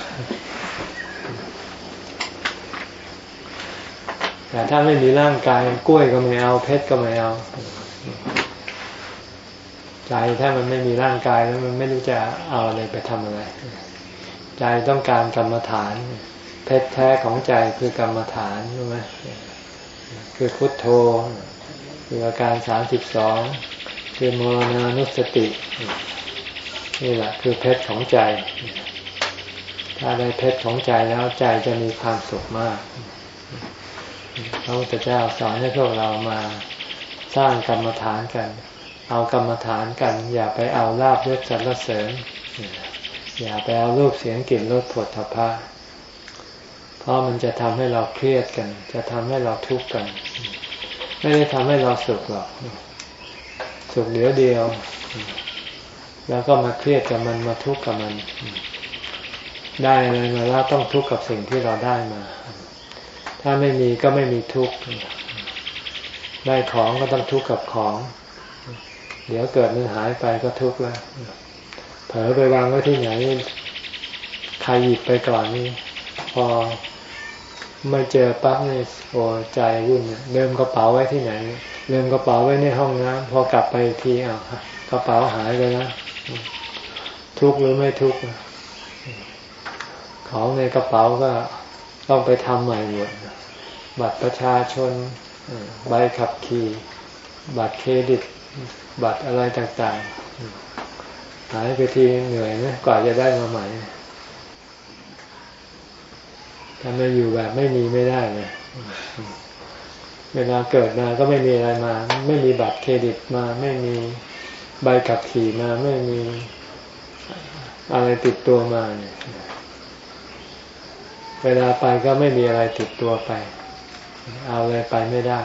Speaker 1: แต่ถ้าไม่มีร่างกายกล้วยก็ไม่เอาเพชรก็ไม่เอาใจถ้ามันไม่มีร่างกายแล้วมันไม่รู้จะเอาอะไรไปทำอะไร ใจต้องการกรรมฐาน เพชรแท้ของใจคือกรรมฐานรู้ไหมคือพุทโธคืออาการสามสิบสอง คือมรณานุสติ นี่แหละคือเพชรของใจ ถ้าได้เพชรของใจแล้วใจจะมีความสุขมากพระพุทธเจ้าสอนให้พวกเรามาสร้างกรรมฐานกัน เอากรรมฐานกัน อย่าไปเอาลาบยศสรรเสริญ อย่าไปเอารูปเสียงกลิ่นรสผดทพะเพราะมันจะทำให้เราเครียดกัน จะทำให้เราทุกข์กัน ไม่ได้ทำให้เราสุขหรอก สุขเดียวเดียว แล้วก็มาเครียดกับมันมาทุกข์กับมัน ได้อะไรมาแล้วต้องทุกข์กับสิ่งที่เราได้มา ถ้าไม่มีก็ไม่มีทุกข์ได้ของก็ต้องทุกข์กับของ เดี๋ยวเกิดมันหายไปก็ทุกข์แล้วเผลอไปวางไว้ที่ไหนใครหยิบไปก่อนนี่พอ ม่เจอปั๊บเนี่ยโอ้ใจวุ่นเริ่มกระเป๋าไว้ที่ไหนเริ่มกระเป๋าไว้ในห้องน้ำพอกลับไปทีอ้าวกระเป๋าหายไปแล้วทุกข์หรือไม่ทุกข์ของในกระเป๋าก็ต้องไปทำใหม่หมดบัตรประชาชนใบขับขี่ บัตรเครดิต บัตรอะไรต่างๆ หายไปทีเหนื่อยนะกว่าจะได้มาใหม่ ถ้าไมอยู่แบบไม่มีไม่ได้เลยเวลาเกิดมาก็ไม่มีอะไรมา ไม่มีบัตรเครดิตมา ไม่มีใบขับขี่มา ไม่มีอะไรติดตัวมาเนี่ย เวลาไปก็ไม่มีอะไรติดตัวไป เอาอะไรไปไม่ได้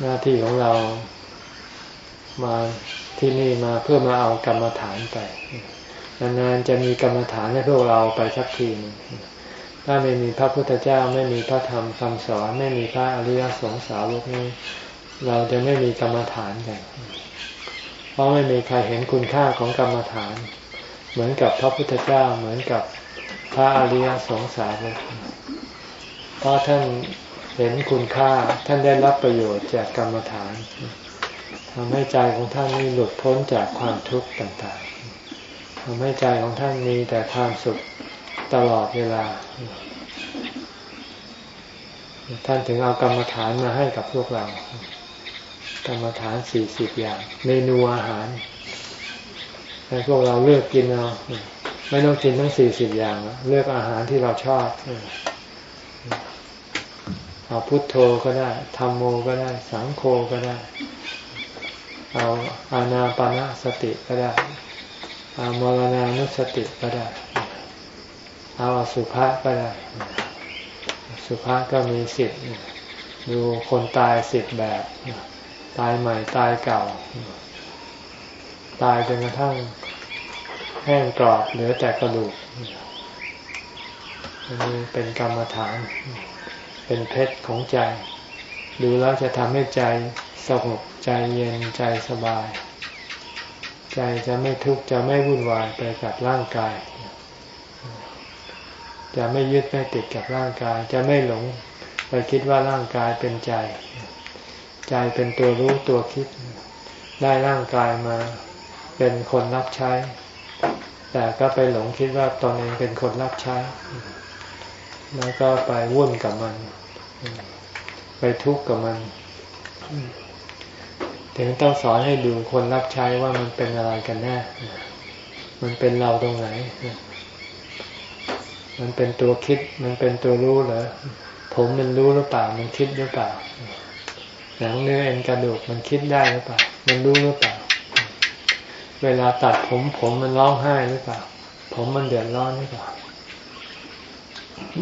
Speaker 1: หน้าที่ของเรามาที่นี่มาเพื่อมาเอากรรมฐานไป นานๆจะมีกรรมฐานให้พวกเราไปสักทีนึงถ้าไม่มีพระพุทธเจ้าไม่มีพระธรรมคำสอน ไม่มีพระอริยสงสาวกนี้ เราจะไม่มีกรรมฐานกันเพราะไม่มีใครเห็นคุณค่าของกรรมฐาน เหมือนกับพระพุทธเจ้าเหมือนกับพระอริยสงสารเพราะท่านเห็นคุณค่าท่านได้รับประโยชน์จากกรรมฐานทำให้ใจของท่านนี้หลุดพ้นจากความทุกข์ต่างๆ ทำให้ใจของท่านมีแต่ความสุขตลอดเวลา ท่านถึงเอากรรมฐานมาให้กับพวกเรา กรรมฐานสี่สิบอย่าง เมนูอาหารให้พวกเราเลือกกินเอาไม่ต้องกินทั้งสี่สิบอย่าง เลือกอาหารที่เราชอบเอาพุทโธก็ได้ธรรมโมก็ได้ สังโฆก็ได้ เอาอานาปานาสติก็ได้ เอามรณานุสติก็ได้ เอาสุภาษก็ได้ สุภาษก็มีสิทธิ์ดูคนตายสิทธิ์แบบ ตายใหม่ตายเก่า ตายจนกระทั่งแห้งกรอบเหลือแต่กระดูกอันนี้เป็นกรรมฐาน เป็นเพชรของใจ ดูแล้วจะทำให้ใจสงบใจเย็นใจสบาย ใจจะไม่ทุกข์จะไม่วุ่นวายไปกับร่างกาย จะไม่ยึดไม่ติดกับร่างกาย จะไม่หลงไปคิดว่าร่างกายเป็นใจ ใจเป็นตัวรู้ตัวคิด ได้ร่างกายมาเป็นคนรับใช้ แต่ก็ไปหลงคิดว่าตนเองเป็นคนรับใช้ แล้วก็ไปวุ่นกับมัน ไปทุกข์กับมัน ถึงต้องสอนให้ดูคนรับใช้ว่ามันเป็นอะไรกันแน่ มันเป็นเราตรงไหน มันเป็นตัวคิด มันเป็นตัวรู้เหรอ ผมมันรู้หรือเปล่า มันคิดหรือเปล่า หนังเนื้อเอ็นกระดูกมันคิดได้หรือเปล่า มันรู้หรือเปล่า เวลาตัดผมผมมันร้องไห้หรือเปล่า ผมมันเดือดร้อนหรือเปล่า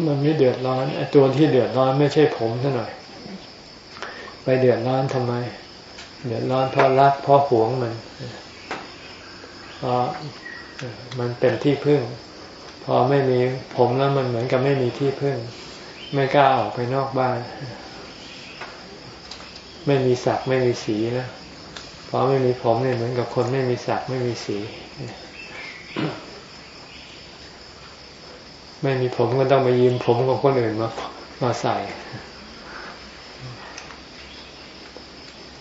Speaker 1: มันไม่เดือดร้อนไอ้ตัวที่เดือดร้อนไม่ใช่ผมซะหน่อย ไปเดือดร้อนทำไม เดือดร้อนเพราะรักเพราะหวงมันเพราะมันเป็นที่พึ่ง พอไม่มีผมแล้วมันเหมือนกับไม่มีที่พึ่ง ไม่กล้าออกไปนอกบ้าน ไม่มีสักไม่มีสีนะพอไม่มีผมเนี่ยเหมือนกับคนไม่มีสักไม่มีสี ไม่มีผมก็ต้องไปยืมผมของคนอื่นมามาใส่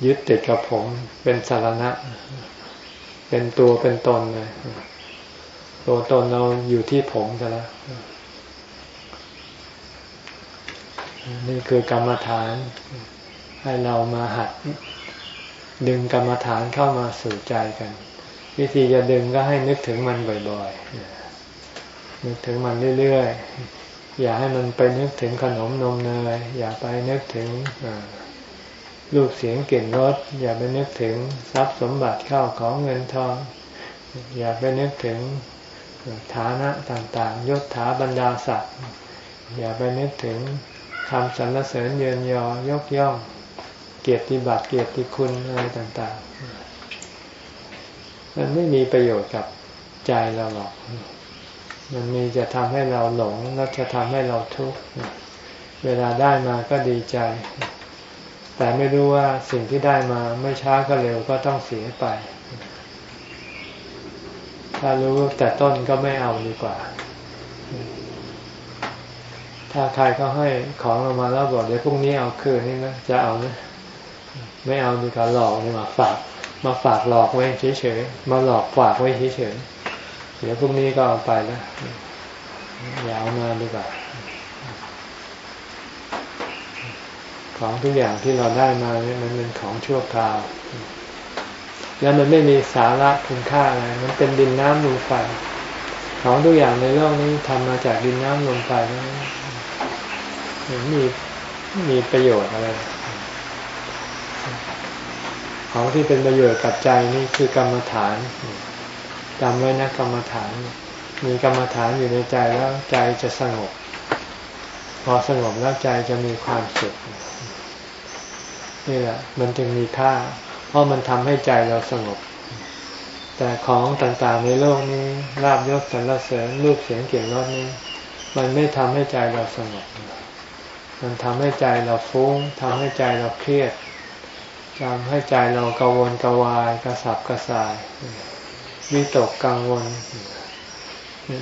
Speaker 1: ยึดติดกับผมเป็นสารณะ เป็นตัวเป็นตนเลยตัวตนเราอยู่ที่ผมซะแล้วนี่คือกรรมฐาน ให้เรามาหัด ดึงกรรมฐานเข้ามาสู่ใจกัน วิธีจะดึงก็ให้นึกถึงมันบ่อยๆนึกถึงมันเรื่อยๆอย่าให้มันไปนึกถึงขนมนมเนยอย่าไปนึกถึง รูปเสียงกลิ่นรสอย่าไปนึกถึงทรัพย์สมบัติเข้าของเงินทอง อย่าไปนึกถึงฐานะต่างๆ ยศถาบรรดาศักดิ์อย่าไปนึกถึงคำสรรเสริญเยินยอยกย่อง เกียรติบัตรเกียรติคุณอะไรต่างๆ มันไม่มีประโยชน์กับใจเราหรอก มันมีจะทำให้เราหลงแล้วจะทำให้เราทุกข์เวลาได้มาก็ดีใจ แต่ไม่รู้ว่าสิ่งที่ได้มาไม่ช้าก็เร็วก็ต้องเสียไป ถ้ารู้แต่ต้นก็ไม่เอาดีกว่า ถ้าใครก็ให้ของเรามาแล้วบอกเดี๋ยวพรุ่งนี้เอาคืนนี่นะจะเอาไหมไม่เอาดีกว่าหลอกนี่มาฝาก มาฝากหลอกไว้เฉยๆมาหลอกฝากไว้เฉยๆเดี๋ยวพรุ่งนี้ก็เอาไปแล้วอย่าเอามาดีกว่า ของทุกอย่างที่เราได้มาเนี่ยมันเป็นของชั่วคราว แล้วมันไม่มีสาระคุณค่าอะไร มันเป็นดินน้ำลมไฟ ของทุกอย่างในโลกนี้ทำมาจากดินน้ำลมไฟมันมีมีประโยชน์อะไร ของที่เป็นประโยชน์กับใจนี่คือกรรมฐานจำไว้นะกรรมฐาน มีกรรมฐานอยู่ในใจแล้วใจจะสงบ พอสงบแล้วใจจะมีความสุข นี่แหละ มันจึงมีค่า เพราะมันทำให้ใจเราสงบ แต่ของต่างๆในโลกนี้ลาบยศสรรเสริญรูปเสียงเกลิ่นรสนี้ มันไม่ทำให้ใจเราสงบ มันทำให้ใจเราฟุ้งทำให้ใจเราเครียดทำให้ใจเรากังวลกวายกระสับกระส่ายวิตกกังวล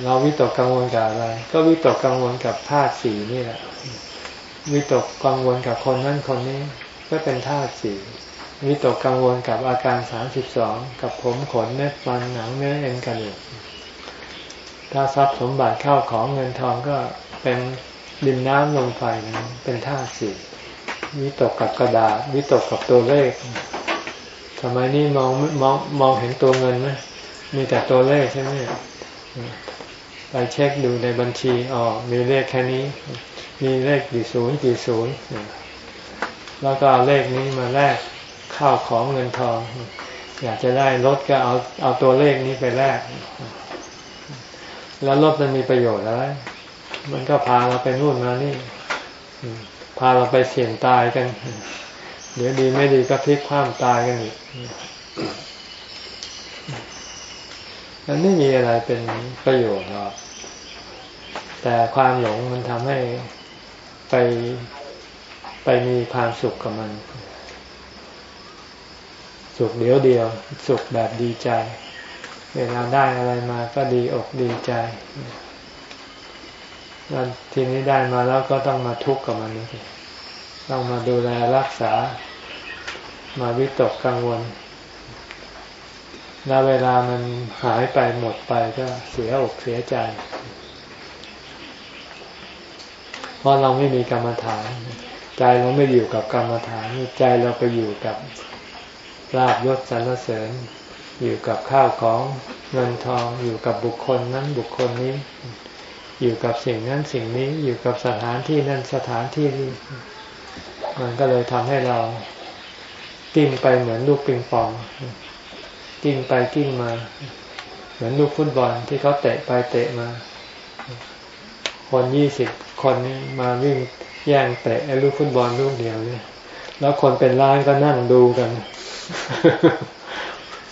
Speaker 1: เราวิตกกังวลกับอะไร ก็วิตกกังวลกับธาตุสีนี่แหละวิตกกังวลกับคนนั้นคนนี้ ก็เป็นธาตุสีวิตกกังวลกับอาการสามสิบสองกับผมขนเม็ดฟันหนังเนื้อเอ็นกระดูกถ้าทรัพย์สมบัติเข้าของเงินทองก็เป็นดินน้ำลมไฟเป็นธาตุสีวิตกกับกระดาษวิตกกับตัวเลขสมัยนี้มองมองมองเห็นตัวเงินไหมมีแต่ตัวเลขใช่ไหมไปเช็คดูในบัญชีอ๋อมีเลขแค่นี้ มีเลขกี่ศูนย์กี่ศูนย์ แล้วก็เอาเลขนี้มาแลกข้าวของเงินทอง อยากจะได้รถก็เอาเอาตัวเลขนี้ไปแลกแล้วรถมันมีประโยชน์อะไรมันก็พาเราไปนู่นมานี่พาเราไปเสี่ยงตายกัน เดี๋ยวดีไม่ดีก็พลิกคว่ำตายกันอีกมันไม่มีอะไรเป็นประโยชน์หรอกแต่ความหลงมันทำให้ไป ไปมีความสุขกับมัน สุขเดียวเดียว สุขแบบดีใจ เวลาได้อะไรมาก็ดีอกดีใจแล้วทีนี้ได้มาแล้วก็ต้องมาทุกข์กับมันนี่ต้องมาดูแลรักษา มาวิตกกังวล แล้วเวลามันหายไปหมดไปก็เสียอกเสียใจ เพราะเราไม่มีกรรมฐาน ใจเราไม่อยู่กับกรรมฐานใจเราไปอยู่กับลาบยศสรรเสริญ อยู่กับข้าวของเงินทองอยู่กับบุคคลนั้นบุคคลนี้ อยู่กับสิ่งนั้นสิ่งนี้อยู่กับสถานที่นั้นสถานที่นี้มันก็เลยทำให้เรากิ้งไปเหมือนลูกปิงปอง กิ้งไปกิ้งมา เหมือนลูกฟุตบอลที่เขาเตะไปเตะมา คนยี่สิบคนมาวิ่ง แย่งเตะไอ้ลูกฟุตบอลลูกเดียวเนี่ย แล้วคนเป็นล้านก็นั่งดูกัน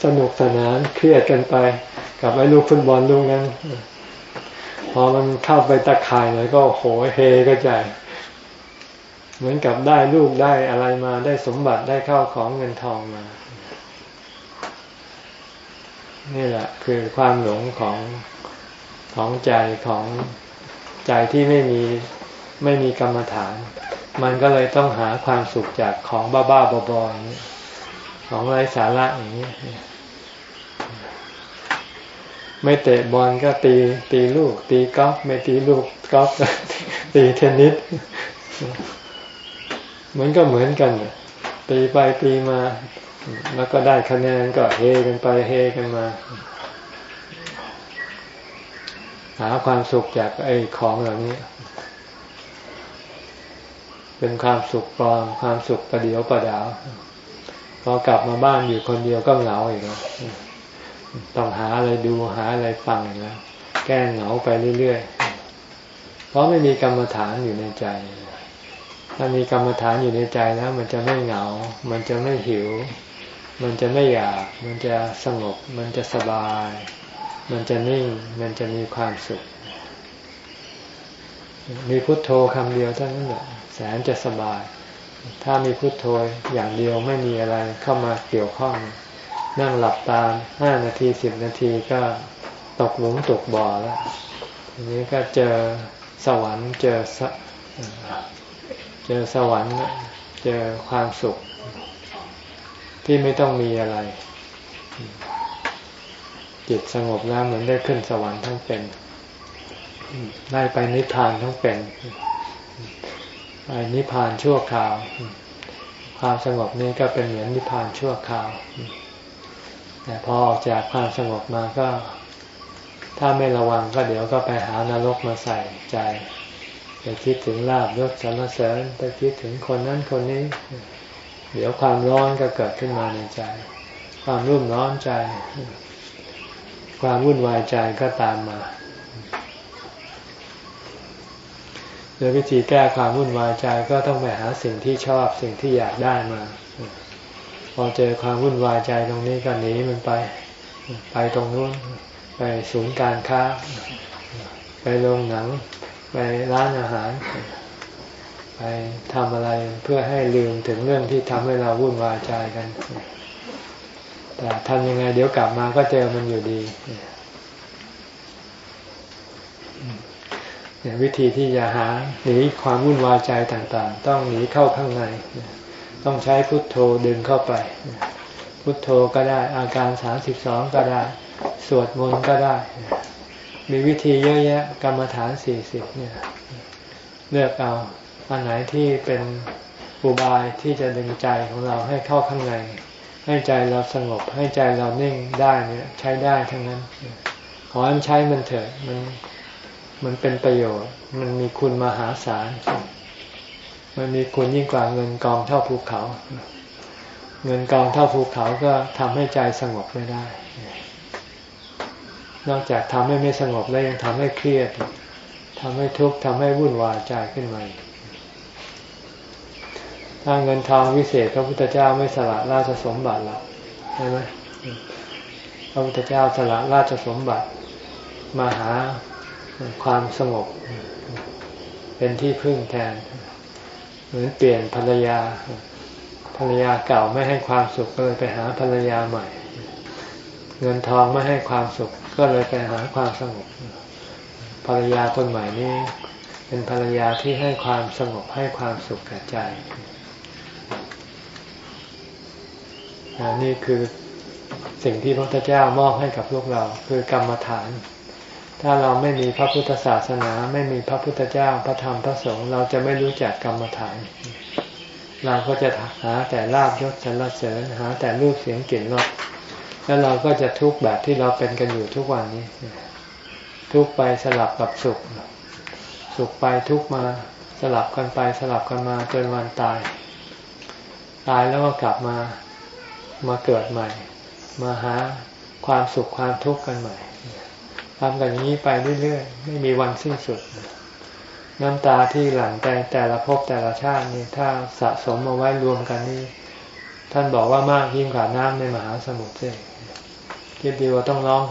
Speaker 1: สนุกสนานเครียดกันไปกับไอ้ลูกฟุตบอลลูกนั้นพอมันเข้าไปตะข่ายหน่อยก็โหเฮก็ใจ เหมือนกับได้ลูกได้อะไรมาได้สมบัติได้เข้าของเงินทองมา นี่แหละ คือความหลงของของใจของใจที่ไม่มี ไม่มีกรรมฐาน มันก็เลยต้องหาความสุขจากของบ้าๆบอๆอย่างนี้ของไร้สาระอย่างนี้ไม่เตะบอลก็ตีตีลูก ตีกอล์ฟไม่ตีลูกกอล์ฟตีเทนนิสเหมือนก็เหมือนกันตีไปตีมา แล้วก็ได้คะแนนก็เฮกันไปเฮกันมา หาความสุขจากไอ้ของเหล่านี้ เป็นความสุขปลอมความสุขประเดียวประดาวพอกลับมาบ้านอยู่คนเดียวก็เหงาอีกแล้วต้องหาอะไรดูหาอะไรฟังนะแก้เหงาไปเรื่อยๆเพราะไม่มีกรรมฐานอยู่ในใจ ถ้ามีกรรมฐานอยู่ในใจแล้ว มันจะไม่เหงา มันจะไม่หิว มันจะไม่อยาก มันจะสงบ มันจะสบาย มันจะนิ่ง มันจะมีความสุขมีพุทโธคำเดียวเท่านั้นแหละ แสนจะสบาย ถ้ามีพุทโธอย่างเดียวไม่มีอะไรเข้ามาเกี่ยวข้อง นั่งหลับตาห้านาทีสิบนาทีก็ตกหลุมตกบ่อแล้วทีนี้ก็เจอสวรรค์เจอเจอสวรรค์เจอความสุข ที่ไม่ต้องมีอะไร จิตสงบแล้วเหมือนได้ขึ้นสวรรค์ทั้งเป็นได้ไปนิพพานทั้งเป็น นิพพานชั่วคราว ความสงบนี้ก็เป็นเหมือนนิพพานชั่วคราว แต่พอออกจากความสงบมาก็ ถ้าไม่ระวังก็เดี๋ยวก็ไปหานรกมาใส่ใจไปคิดถึงลาบยศสรรเสริญไปคิดถึงคนนั้นคนนี้ เดี๋ยวความร้อนก็เกิดขึ้นมาในใจ ความรุ่มร้อนใจ ความวุ่นวายใจก็ตามมา โดยวิธีแก้ความวุ่นวายใจก็ต้องไปหาสิ่งที่ชอบสิ่งที่อยากได้มา พอเจอความวุ่นวายใจตรงนี้ก็หนีมันไป ไปตรงนู้นไปศูนย์การค้า ไปโรงหนัง ไปร้านอาหาร ไปทำอะไรเพื่อให้ลืมถึงเรื่องที่ทำให้เราวุ่นวายใจกัน แต่ทำยังไงเดี๋ยวกลับมาก็เจอมันอยู่ดี วิธีที่จะหาหนีความวุ่นวายใจต่างๆ ต้องหนีเข้าข้างใน ต้องใช้พุทโธดึงเข้าไป พุทโธก็ได้อาการสามสิบสองก็ได้ สวดมนต์ก็ได้ มีวิธีเยอะแยะกรรมฐานสี่สิบเนี่ยเลือกเอาอันไหนที่เป็นอุบายที่จะดึงใจของเราให้เข้าข้างใน ให้ใจเราสงบให้ใจเรานิ่งได้เนี่ยใช้ได้ทั้งนั้น ขอให้ใช้มันเถิดมัน มันเป็นประโยชน์ มันมีคุณมหาศาล มันมีคุณยิ่งกว่าเงินกองเท่าภูเขา เงินกองเท่าภูเขาก็ทำให้ใจสงบไม่ได้ นอกจากทำให้ไม่สงบแล้วยังทำให้เครียดทำให้ทุกข์ทำให้วุ่นวายใจขึ้นมาถ้าเงินทองวิเศษพระพุทธเจ้าไม่สละราชสมบัติหรอกใช่ไหมพระพุทธเจ้าสละราชสมบัติมาหา ความสงบ เป็นที่พึ่งแทน เหมือนเปลี่ยนภรรยา ภรรยาเก่าไม่ให้ความสุขก็เลยไปหาภรรยาใหม่ เงินทองไม่ให้ความสุขก็เลยไปหาความสงบ ภรรยาคนใหม่นี้ เป็นภรรยาที่ให้ความสงบให้ความสุขแก่ใจนี่คือสิ่งที่พระพุทธเจ้ามอบให้กับพวกเราคือกรรมฐาน ถ้าเราไม่มีพระพุทธศาสนา ไม่มีพระพุทธเจ้าพระธรรมพระสงฆ์เราจะไม่รู้จักกรรมฐาน เราก็จะหาแต่ลาบยศสรรเสริญหาแต่รูปเสียงกลิ่นรสแล้วเราก็จะทุกข์แบบที่เราเป็นกันอยู่ทุกวันนี้ ทุกไปสลับกับสุข สุขไปทุกมาสลับกันไปสลับกันมาจนวันตาย ตายแล้วก็กลับมามาเกิดใหม่ มาหาความสุขความทุกข์กันใหม่ ทำกันอย่างนี้ไปเรื่อยๆ ไม่มีวันสิ้นสุด น้ำตาที่หลั่งแต่แต่ละภพแต่ละชาตินี่ถ้าสะสมมาไว้รวมกันนี่ท่านบอกว่ามากยิ่งกว่าน้ำในมหาสมุทรเลยคิดดีว่าต้องร้อง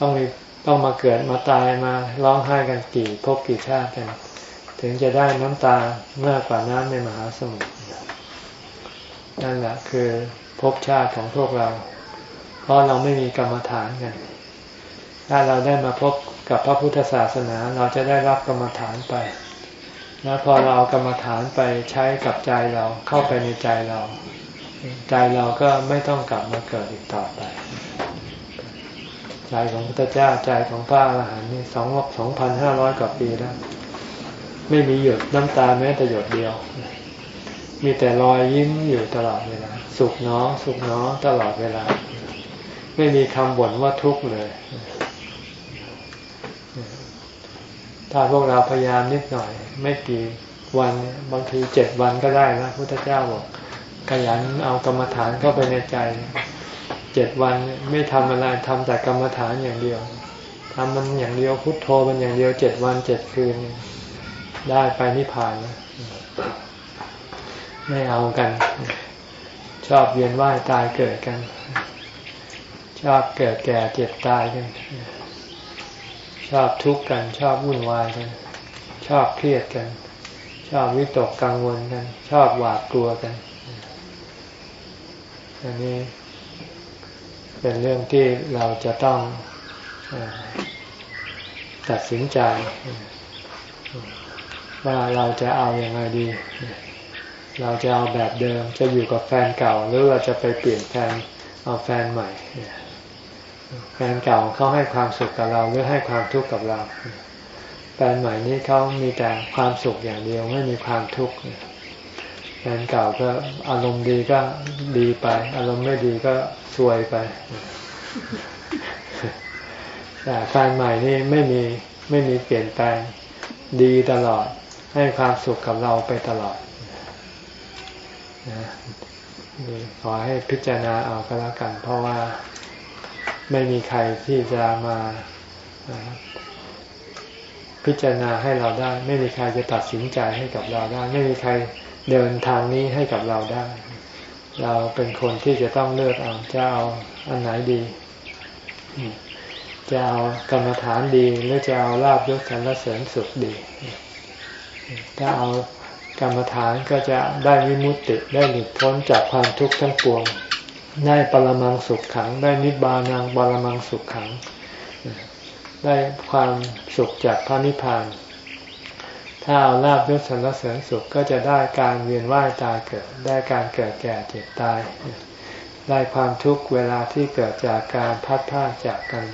Speaker 1: ต้องมีต้องมาเกิดมาตายมาร้องไห้กันกี่ภพกี่ชาติกัน ถึงจะได้น้ำตามากกว่าน้ำในมหาสมุทรนั่นแหละคือภพชาติของพวกเรา เพราะเราไม่มีกรรมฐานกัน ถ้าเราได้มาพบกับพระพุทธศาสนาเราจะได้รับกรรมฐานไป แล้วพอเราเอากรรมฐานไปใช้กับใจเราเข้าไปในใจเรา ใจเราก็ไม่ต้องกลับมาเกิดอีกต่อไป ใจของพระพุทธเจ้าใจของพระอรหันต์นี่สองสองพันห้าร้อยกว่าปีแล้ว ไม่มีหยดน้ำตาแม้แต่หยดเดียว มีแต่รอยยิ้มอยู่ตลอดเวลาสุขเน้อสุขเน้อตลอดเวลา ไม่มีคำบ่นว่าทุกข์เลย ถ้าพวกเราพยายามนิดหน่อย ไม่กี่วันบางทีเจ็ดวันก็ได้นะพุทธเจ้าบอกขยันเอากรรมฐานเข้าไปในใจเจ็ดวันไม่ทำอะไรทำแต่กรรมฐานอย่างเดียวทำมันอย่างเดียวพุทโธมันอย่างเดียวเจ็ดวันเจ็ดคืน ได้ไปนิพพานนะไม่เอากัน ชอบเวียนว่ายตายเกิดกัน ชอบเกิดแก่เจ็บตายกัน ชอบทุกข์กัน ชอบวุ่นวายกัน ชอบเครียดกัน ชอบวิตกกังวลกัน ชอบหวาดกลัวกัน อันนี้เป็นเรื่องที่เราจะต้องตัดสินใจว่าเราจะเอาอยัางไงดี เราจะเอาแบบเดิม จะอยู่กับแฟนเก่า หรือเราจะไปเปลี่ยนแฟนเอาแฟนใหม่ แฟนเก่าเขาให้ความสุขกับเราหรือให้ความทุกข์กับเราแฟนใหม่นี้เขามีแต่ความสุขอย่างเดียวไม่มีความทุกข์แฟนเก่าก็อารมณ์ดีก็ดีไป อารมณ์ไม่ดีก็ซวยไป แต่แฟนใหม่นี่ไม่มีไม่มีเปลี่ยนแปลงดีตลอด ให้ความสุขกับเราไปตลอดขอให้พิจารณาเอาก็แล้วกัน เพราะว่า ไม่มีใครที่จะมาพิจารณาให้เราได้ ไม่มีใครจะตัดสินใจให้กับเราได้ ไม่มีใครเดินทางนี้ให้กับเราได้ เราเป็นคนที่จะต้องเลือกเอาจะเอาอันไหนดี จะเอากรรมฐานดี หรือจะเอาลาบยศสรรเสริญสุขดี ถ้าเอากรรมฐานก็จะได้วิมุตติได้หลุดพ้นจากความทุกข์ทั้งปวง ได้ปรมังสุขขัง ได้นิบานังปรมังสุขขัง ได้ความสุขจากพระนิพพาน ถ้าเอาลาบยศสรรเสริญสุขก็จะได้การเวียนว่ายตายเกิด ได้การเกิดแก่เจ็บตาย ได้ความทุกข์เวลาที่เกิดจากการพัดพาจากกัน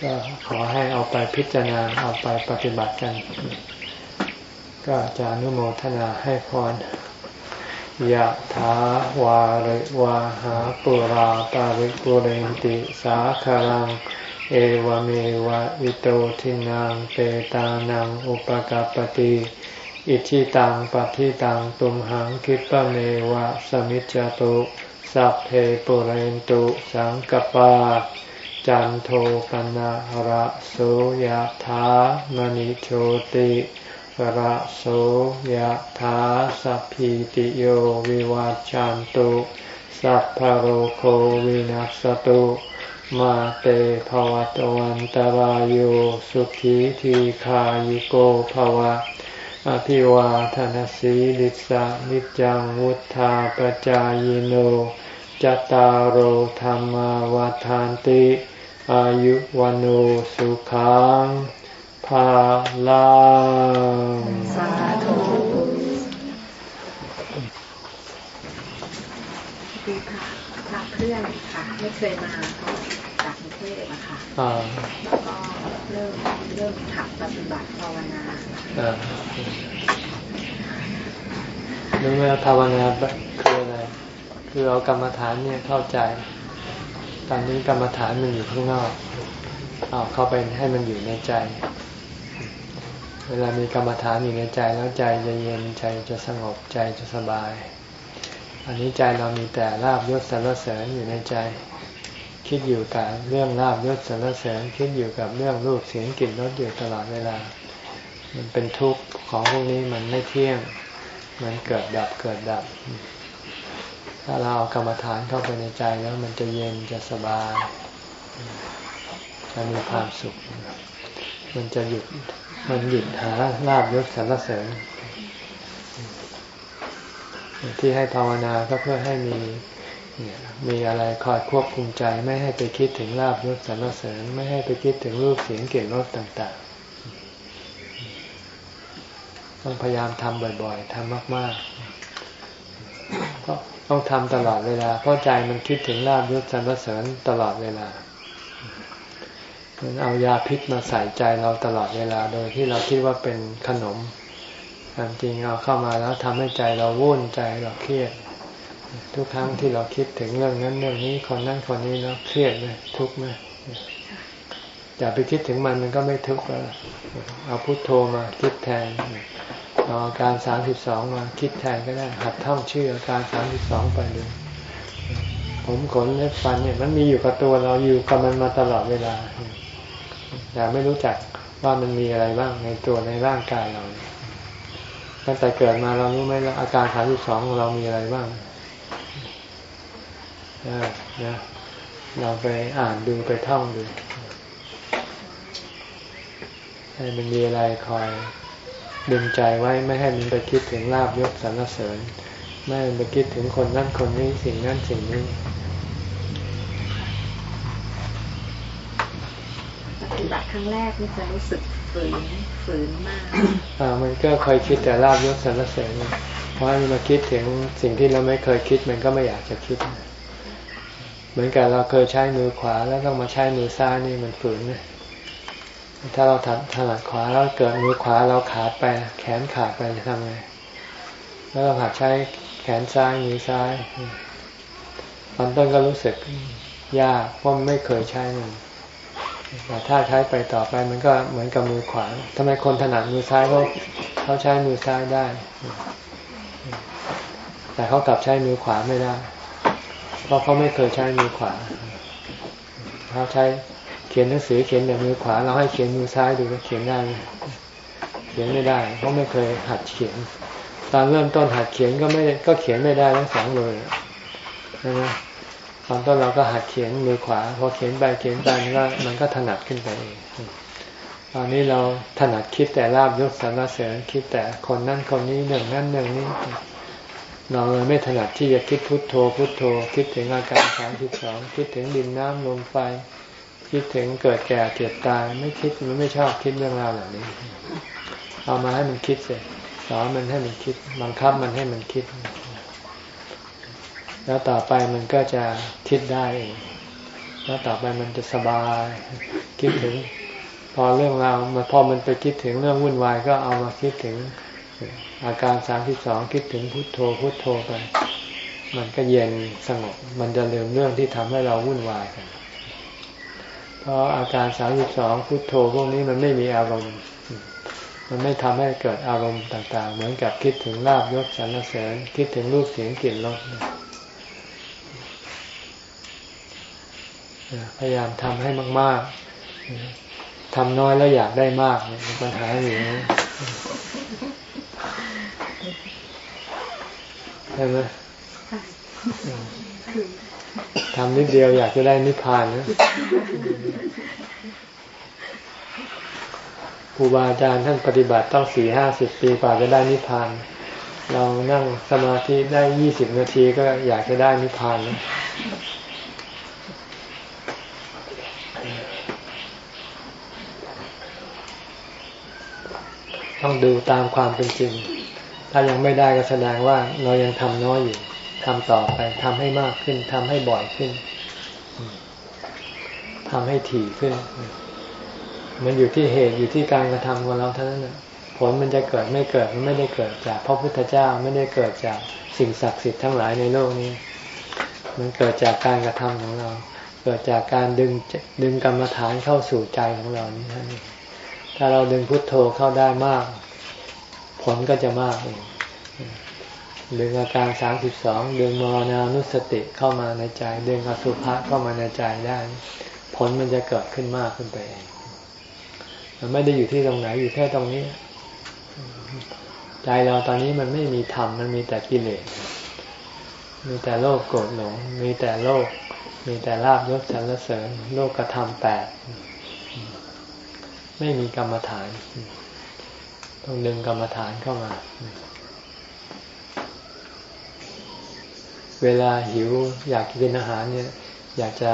Speaker 1: ก็ขอให้เอาไปพิจารณาเอาไปปฏิบัติกัน ก็จะนุโมทนาให้พร ยะถาวาริวาหาปุราปาริปุเรนติสาคารัง เอวเมวะอิโตทินังเปตานังอุปกาปติอิชิตังปฏิตังตุมหังคิปะเมวะสมิจจตุสัพเพปุเรนตุสังกปา จันโทปนะระโสยธามณิโชติ ระโสยธาสัพพิติโยวิวัจจันตุสัพพโรโควินัสตุมาเตภวตวันตารโยสุขีทีขายุโกภวะ อภิวาทนสีลิสานิจังวุธาปจายโนจตารโหธรรมวาทานติ อายุวันโอสุขัง ภาลังสาธุ
Speaker 2: ดีค่ะค่ะเพื่อนค่ะไม่เคยมาจากกรุงเทพอะค่ะแล้วก็เริ่มเริ่มถักปฏิบัติภาวนา
Speaker 1: รู้ไหมภาวนาคืออะไร คือเอากรรมฐานเนี่ยเข้าใจ ตอนนี้กรรมฐานมันอยู่ข้างนอกเอาเข้าไปให้มันอยู่ในใจ เวลามีกรรมฐานอยู่ในใจแล้วใจจะเย็นใจจะสงบใจจะสบาย อันนี้ใจเรามีแต่ลาบยศสรรเสริญอยู่ในใจ คิดอยู่กับเรื่องลาบยศสรรเสริญ คิดอยู่กับเรื่องรูปเสียงกลิ่นรสอยู่ตลอดเวลา มันเป็นทุกข์ของพวกนี้มันไม่เที่ยง มันเกิดดับเกิดดับ ถ้าเราเอากรรมฐานเข้าไปในใจแล้วมันจะเย็นจะสบายจะมีความสุข มันจะหยุด มันหยุดหาลาบยศสรรเสริญที่ให้ภาวนาก็เพื่อให้มีมีอะไรคอยควบคุมใจไม่ให้ไปคิดถึงลาบยศสรรเสริญ ไม่ให้ไปคิดถึงรูปเสียงเกลิ่นรสต่างๆ ต้องพยายามทำบ่อยๆทำมากๆก็ต้องทำตลอดเวลา เพราะใจมันคิดถึงลาบยศสรรเสริญตลอดเวลา มันเอายาพิษมาใส่ใจเราตลอดเวลาโดยที่เราคิดว่าเป็นขนมความจริงเอาเข้ามาแล้วทำให้ใจเราวุ่นใจเราเครียด ทุกครั้งที่เราคิดถึงเรื่องนั้นเรื่องนี้คนนั้นคนนี้แล้วเครียดไหมทุกข์ไหมอย่าไปคิดถึงมันมันก็ไม่ทุกข์แล้วเอาพุโทโธมาคิดแทนเอาอาการสามสิบสองมาคิดแทนก็ได้หัดท่องชื่ออาการสามสิบสองไปดูผมขนเล็บฟันเนี่ยมันมีอยู่กับตัวเราอยู่กับมันมาตลอดเวลา แต่ไม่รู้จักว่ามันมีอะไรบ้างในตัวในร่างกายเราตั้งแต่เกิดมาเรารู้ไหมาอาการสามสิบสองของเรามีอะไรบ้างนะเราไปอ่านดูไปท่องดูให้มันมีอะไรคอยดึงใจไว้ไม่ให้มันไปคิดถึงลาบยศสรรเสริญ ไม่ให้มันไปคิดถึงคนนั่นคนนี้สิ่งนั้นสิ่งนี้
Speaker 2: ฏิบัติครั้งแรกนี่จะรู้สึกฝืนฝืนมาก
Speaker 1: อ่ามันก็เคยคิดแต่ลาบยศสรรเสริญเพราะมันมาคิดถึงสิ่งที่เราไม่เคยคิดมันก็ไม่อยากจะคิด เหมือนกับเราเคยใช้มือขวาแล้วต้องมาใช้มือซ้ายนี่มันฝืนนะถ้าเราถนัดขวาแล้วเกิดมือขวาเราขาดไป แขนขาดไปจะทำไงแล้วเราหัดใช้แขนซ้ายมือซ้ายตอนต้นก็รู้สึกยากเพราะไม่เคยใช้มัน แต่ถ้าใช้ไปต่อไปมันก็เหมือนกับมือขวาทำไมคนถนัดมือซ้ายเขาเขาใช้มือซ้ายได้ แต่เขากลับใช้มือขวาไม่ได้ เพราะเขาไม่เคยใช้มือขวาเขาใช้เขียนหนังสือเขียนแบบมือขวา เราให้เขียนมือซ้ายดูเขียนได้เขียนไม่ได้ เพราะไม่เคยหัดเขียน ตอนเริ่มต้นหัดเขียนก็ไม่ก็เขียนไม่ได้ทั้งสองเลยนะ ตอนต้นเราก็หัดเขียนมือขวา พอเขียนไปเขียนไปมันก็มันก็ถนัดขึ้นไปเอง ตอนนี้เราถนัดคิดแต่ลาบยศสรรเสริญคิดแต่คนนั่นคนนี้หนึ่งนั่นหนึ่งนี้เราเลยไม่ถนัดที่จะคิดพุทโธ พุทโธ คิดถึงอาการสามสิบสองคิดถึงดินน้ำลมไฟคิดถึงเกิดแก่เจ็บตายไม่คิดมันไม่ชอบคิดเรื่องราวเหล่านี้ เอามาให้มันคิดเสร็จสอนมันให้มันคิดบังคับมันให้มันคิด แล้วต่อไปมันก็จะคิดได้เองแล้วต่อไปมันจะสบาย คิดถึง พอเรื่องราวมันพอมันไปคิดถึงเรื่องวุ่นวายก็เอามาคิดถึง อาการสามที่สองคิดถึงพุทโธพุทโธไป มันก็เย็นสงบ มันจะลืมเรื่องที่ทำให้เราวุ่นวายกัน เพราะอาการสามสิบสองพุทโธพวกนี้มันไม่มีอารมณ์ มันไม่ทำให้เกิดอารมณ์ต่าง ๆ เหมือนกับคิดถึงลาบยศสรรเสริญ คิดถึงรูปเสียงกลิ่นรส พยายามทำให้มาก ๆทำน้อยแล้วอยากได้มากเนี่ยปัญหาอยู่นะใช่ไหมทำนิดเดียวอยากจะได้นิพพานนะครูบาอาจารย์ท่านปฏิบัติต้องสี่ห้าสิบปีกว่าจะได้นิพพาน เรานั่งสมาธิได้ยี่สิบนาทีก็อยากจะได้นิพพานแล้ ต้องดูตามความเป็นจริง ถ้ายังไม่ได้ก็แสดงว่าเรายังทำน้อยอยู่ทำต่อไปทำให้มากขึ้นทำให้บ่อยขึ้นทำให้ถี่ขึ้น มันอยู่ที่เหตุอยู่ที่การกระทำของเราเท่านั้นผลมันจะเกิดไม่เกิดมันไม่ได้เกิดจากพระพุทธเจ้าไม่ได้เกิดจากสิ่งศักดิ์สิทธิ์ทั้งหลายในโลกนี้ มันเกิดจากการกระทำของเรา เกิดจากการดึงดึงกรรมฐานเข้าสู่ใจของเรานี่นั่นเอง ถ้าเราดึงพุทโธเข้าได้มาก ผลก็จะมากเองดึงอาการสามสิบสองดึงมรณานุสติเข้ามาในใจ ดึงอสุภะเข้ามาในใจได้ ผลมันจะเกิดขึ้นมากขึ้นไปเองมันไม่ได้อยู่ที่ตรงไหนอยู่แค่ตรงนี้ ใจเราตอนนี้มันไม่มีธรรมมันมีแต่กิเลสมีแต่โลภโกรธหลง มีแต่โลภมีแต่ลาบยศสรรเสริญ โลกกระทำแปด ไม่มีกรรมฐาน ต้องดึงกรรมฐานเข้ามา เวลาหิวอยากกินอาหารเนี่ย อยากจะ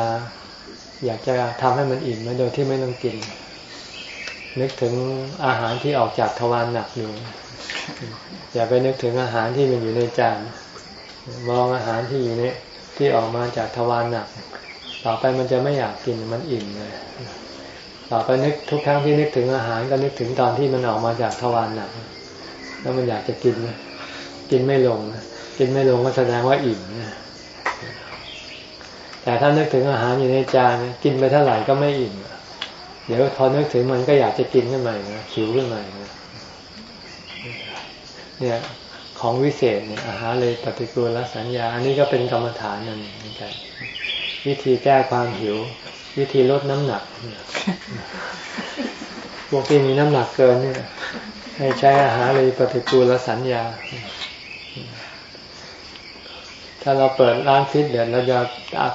Speaker 1: อยากจะทำให้มันอิ่มโดยที่ไม่ต้องกิน นึกถึงอาหารที่ออกจากทวารหนักอยู่อย่าไปนึกถึงอาหารที่มันอยู่ในจานมองอาหารที่อยู่ในที่ออกมาจากทวารหนัก ต่อไปมันจะไม่อยากกินมันอิ่มเลย ต่อไปนึกทุกครั้งที่นึกถึงอาหารก็นึกถึงตอนที่มันออกมาจากทวารหนักแล้วมันอยากจะกินกินไม่ลงกินไม่ลงก็แสดงว่าอิ่มนะแต่ถ้านึกถึงอาหารอยู่ในจานกินไปเท่าไหร่ก็ไม่อิ่มเดี๋ยวพอนึกถึงมันก็อยากจะกินขึ้นมานะหิวขึ้นมาเนี่ยของวิเศษเนี่ยอาหารเลยปฏิกูลสัญญา อันนี้ก็เป็นกรรมฐานนั่นเหมือนกันวิธีแก้ความหิว วิธีลดน้ำหนักพวกที่มีน้ำหนักเกินเนี่ยให้ใช้อาหารเลยปฏิกูลสัญญา ถ้าเราเปิดร้านฟิตเดี๋ยวเราจะ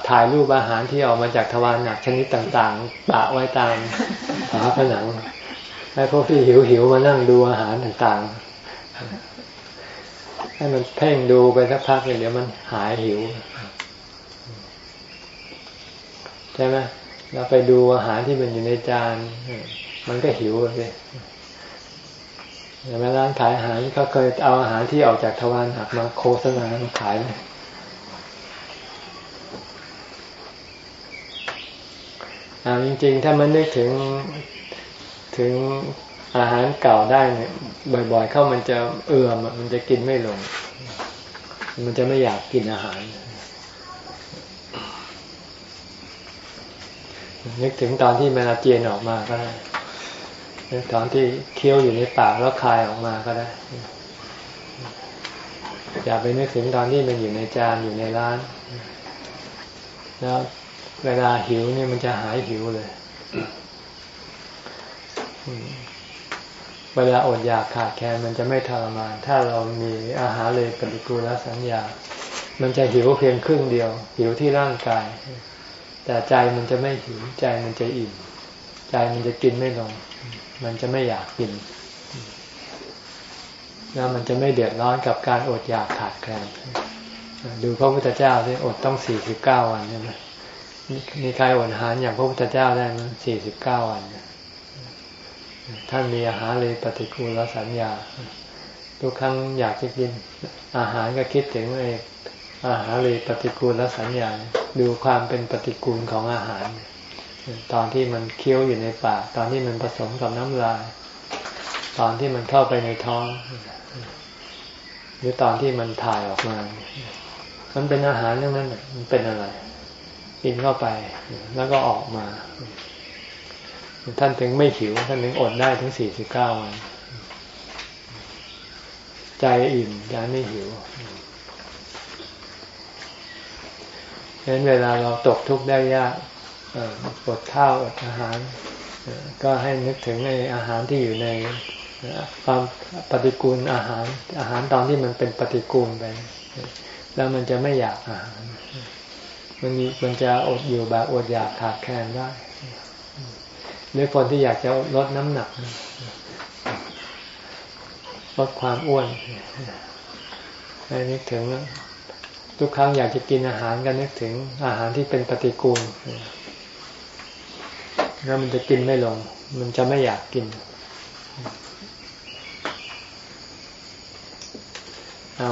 Speaker 1: ถ่ายรูปอาหารที่ออกมาจากทวารหนักชนิดต่างๆปะไว้ตามฝาผนังให้พวกที่หิวๆมานั่งดูอาหารต่างๆ ให้มันเพ่งดูไปสักพักเดี๋ยวมันหายหิว ใช่ไหม เราไปดูอาหารที่มันอยู่ในจาน มันก็หิวเลยอย่างร้านขายอาหารเขาเคยเอาอาหารที่ออกจากทวารหักมาโฆษณาขายอ่าจริงๆ ถ้ามันนึกถึงถึงอาหารเก่าได้เนี่ยบ่อย ๆ เข้ามันจะเอื่อมมันจะกินไม่ลง มันจะไม่อยากกินอาหาร นึกถึงตอนที่มันอาเจียนออกมาก็ได้นึกตอนที่เคี้ยวอยู่ในปากแล้วคายออกมาก็ได้อย่าไปนึกถึงตอนที่มันอยู่ในจานอยู่ในร้าน แล้วเวลาหิวเนี่ยมันจะหายหิวเลยเวลาอดอยากขาดแคลนมันจะไม่ทรมาน ถ้าเรามีอาหารเลยปฏิกูลสัญญา มันจะหิวเพียงครึ่งเดียว หิวที่ร่างกาย แต่ใจมันจะไม่หิวใจมันจะอิ่ม ใจมันจะกินไม่ลง มันจะไม่อยากกิน แล้วมันจะไม่เดือดร้อนกับการอดอยากขาดแคลนดูพระพุทธเจ้าที่อดต้องสี่สิบเก้าวันใช่ไหมมีใครอดอาหารอย่างพระพุทธเจ้าได้ไหมสี่สิบเก้าวัน ท่านมีอาหารเลยปฏิกูลสัญญา ทุกครั้งอยากจะกิน อาหารก็คิดถึงไอ้ อาหารเลยปฏิกูลและสัญญาดูความเป็นปฏิกูลของอาหาร ตอนที่มันเคี้ยวอยู่ในปากตอนที่มันผสมกับน้ำลาย ตอนที่มันเข้าไปในท้อง หรือตอนที่มันถ่ายออกมา มันเป็นอาหารเรื่องนั้นมันเป็นอะไรกินเข้าไปแล้วก็ออกมา ท่านถึงไม่หิว ท่านถึงอดได้ถึงสี่สิบเก้าวัน ใจอิ่มใจไม่หิว ฉะนั้นเวลาเราตกทุกข์ได้ยากอดข้าวอดอาหาร ก็ให้นึกถึงในอาหารที่อยู่ในความปฏิกูลอาหาร อาหารตอนที่มันเป็นปฏิกูลไป แล้วมันจะไม่อยากอาหาร มันมันจะอดอยู่แบบอดอยากขาดแคลนได้หรือคนที่อยากจะลดน้ำหนักลดความอ้วนให้นึกถึง ทุกครั้งอยากจะกินอาหารก็นึกถึงอาหารที่เป็นปฏิกูลแล้วมันจะกินไม่ลง มันจะไม่อยากกิน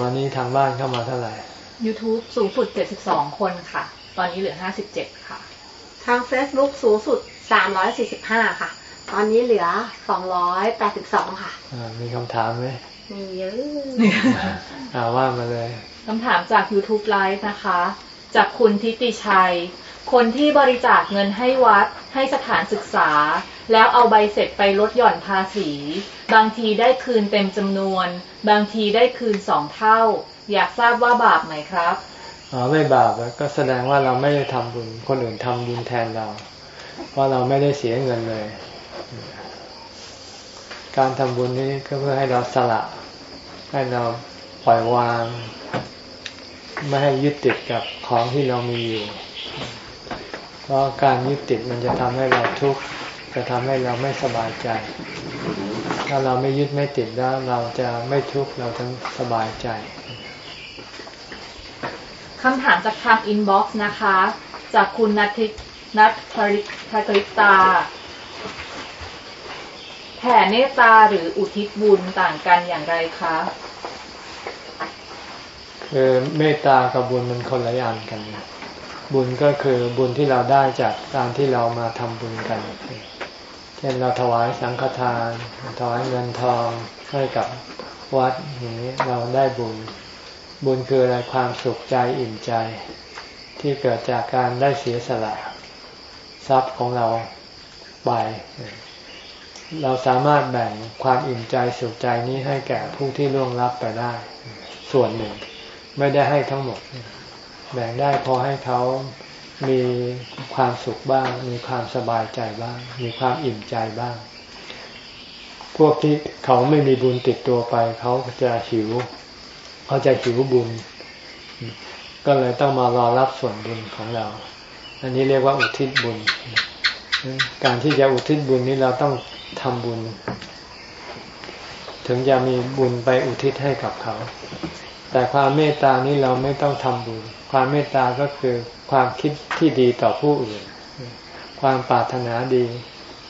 Speaker 1: วันนี้ทางบ้านเข้ามาเท่าไหร่
Speaker 2: YouTube สูงสุด 72 คนค่ะ ตอนนี้เหลือ 57 ค่ะ
Speaker 3: ทาง Facebook สูงสุด 345 ค่ะ ตอนนี้เหลือ 282 ค่ะ
Speaker 1: มีคำถามไหม
Speaker 3: มีเยอะ
Speaker 1: อาว่ามาเลย
Speaker 2: คำถามจาก YouTube Live นะคะ จากคุณทิติชัย คนที่บริจาคเงินให้วัดให้สถานศึกษา แล้วเอาใบเสร็จไปลดหย่อนภาษี บางทีได้คืนเต็มจำนวน บางทีได้คืนสองเท่า อยากทราบว่าบาปไหมครับ
Speaker 1: อ๋อไม่บาปก็แสดงว่าเราไม่ได้ทำบุญคนอื่นทำบุญแทนเรา เพราะเราไม่ได้เสียเงินเลย การทำบุญนี้ก็เพื่อให้เราสละ ให้เราปล่อยวาง ไม่ให้ยึดติดกับของที่เรามีอยู่ เพราะการยึดติดมันจะทำให้เราทุกข์ จะทำให้เราไม่สบายใจ ถ้าเราไม่ยึดไม่ติดแล้วเราจะไม่ทุกข์เราจะสบายใจ
Speaker 2: คำถามจากทางอินบ็อกซ์นะคะ จากคุณนัทินัทธริทริตา แผ่เมตตาหรืออุทิศบุญต่างกันอย่างไรคะ
Speaker 1: คือเมตตากับบุญมันคนละอย่างกัน บุญก็คือบุญที่เราได้จากการที่เรามาทำบุญกัน เช่นเราถวายสังฆทาน ถวายเงินทองให้กับวัดนี้เราได้บุญ บุญคืออะไรความสุขใจอิ่มใจ ที่เกิดจากการได้เสียสละทรัพย์ของเราไป เราสามารถแบ่งความอิ่มใจสุขใจนี้ให้แก่ผู้ที่ล่วงลับไปได้ ส่วนหนึ่ง ไม่ได้ให้ทั้งหมด แบ่งได้พอให้เขามีความสุขบ้าง มีความสบายใจบ้าง มีความอิ่มใจบ้าง พวกที่เขาไม่มีบุญติดตัวไป เขาจะหิว เขาจะหิวบุญ ก็เลยต้องมารอรับส่วนบุญของเรา อันนี้เรียกว่าอุทิศบุญ การที่จะอุทิศบุญนี้เราต้องทำบุญ ถึงจะมีบุญไปอุทิศให้กับเขา แต่ความเมตตานี้เราไม่ต้องทำบุญ ความเมตตาก็คือความคิดที่ดีต่อผู้อื่น ความปรารถนาดี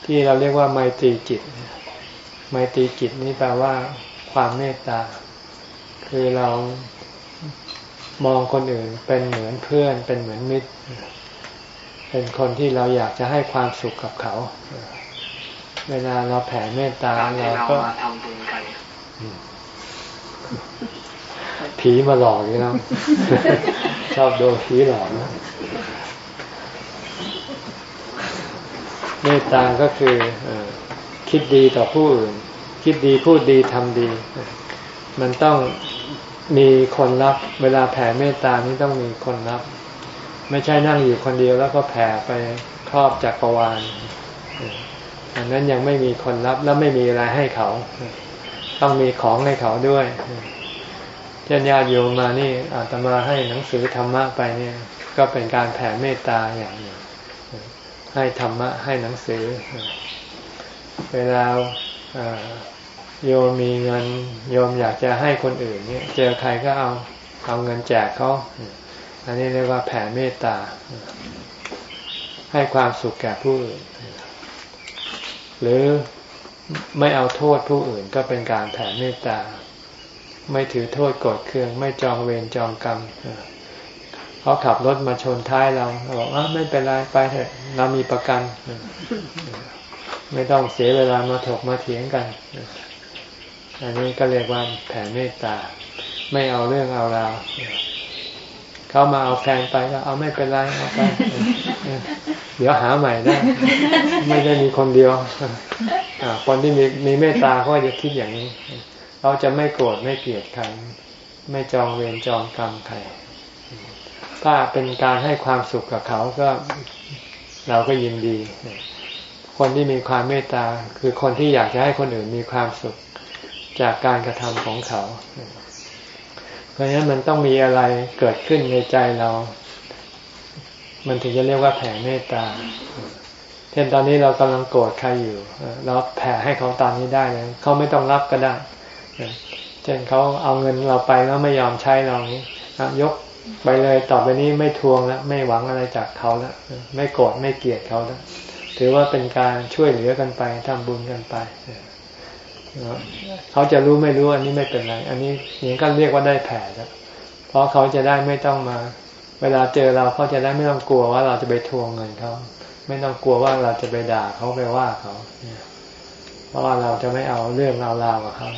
Speaker 1: ที่เราเรียกว่าไมตรีจิต ไมตรีจิตนี้แปลว่า ความเมตตา คือเรามองคนอื่นเป็นเหมือนเพื่อน เป็นเหมือนมิตร เป็นคนที่เราอยากจะให้ความสุขกับเขา เวลาเราแผ่เมตตาเราก็ ผีมาหลอกนี่นะชอบโดนผีหลอกนะเมตตาก็คือคิดดีต่อผู้อื่น คิดดีพูดดีทำดี มันต้องมีคนรับ เวลาแผ่เมตตานี้ต้องมีคนรับ ไม่ใช่นั่งอยู่คนเดียวแล้วก็แผ่ไปครอบจักรวาลอันนั้นยังไม่มีคนรับแล้วไม่มีอะไรให้เขา ต้องมีของให้เขาด้วย เช่นญาติโยมมานี่อาตมาให้หนังสือธรรมะไปเนี่ยก็เป็นการแผ่เมตตาอย่างหนึ่งให้ธรรมะให้หนังสือ เวลาโยมมีเงินโยมอยากจะให้คนอื่นเนี่ยเจอใครก็เอาเอาเงินแจกเขาอันนี้เรียกว่าแผ่เมตตา ให้ความสุขแก่ผู้อื่น หรือไม่เอาโทษผู้อื่นก็เป็นการแผ่เมตตา ไม่ถือโทษกดเครื่อง ไม่จองเวรจองกรรมเขาขับรถมาชนท้ายเราเราบอกว่าไม่เป็นไรไปเถอะเรามีประกัน ไม่ต้องเสียเวลามาถกมาเถียงกัน อันนี้ก็เรียกว่าแผ่เมตตา ไม่เอาเรื่องเอาราวเขามาเอาแฟนไปก็เอาไม่เป็นไรเอาไปเดี๋ยวหาใหม่ได้ ไม่ได้มีคนเดียวคนที่มีมีเมตตาเขาจะคิดอย่างนี้ เขาจะไม่โกรธไม่เกลียดใครไม่จองเวรจองกรรมใครถ้าเป็นการให้ความสุขกับเขาก็เราก็ยินดี คนที่มีความเมตตาคือคนที่อยากจะให้คนอื่นมีความสุขจากการกระทำของเขา เพราะฉะนั้นมันต้องมีอะไรเกิดขึ้นในใจเรา มันถึงจะเรียกว่าแผ่เมตตา เช่นตอนนี้เรากำลังโกรธใครอยู่ เราแผ่ให้เขาตอนนี้ได้เลยเขาไม่ต้องรับก็ได้ เช่นเขาเอาเงินเราไปแล้วไม่ยอมใช้เรานี้ยกไปเลยต่อไปนี้ไม่ทวงแล้วไม่หวังอะไรจากเขาแล้วไม่โกรธไม่เกลียดเขาแล้วถือว่าเป็นการช่วยเหลือกันไปทำบุญกันไปเขาจะรู้ไม่รู้อันนี้ไม่เป็นไร อันนี้อย่างก็เรียกว่าได้แผลแล้วเพราะเขาจะได้ไม่ต้องมา เวลาเจอเราเขาจะได้ไม่ต้องกลัวว่าเราจะไปทวงเงินเขาไม่ต้องกลัวว่าเราจะไปด่าเขาไปว่าเขาเพราะว่าเราจะไม่เอาเรื่องราวๆกับเขา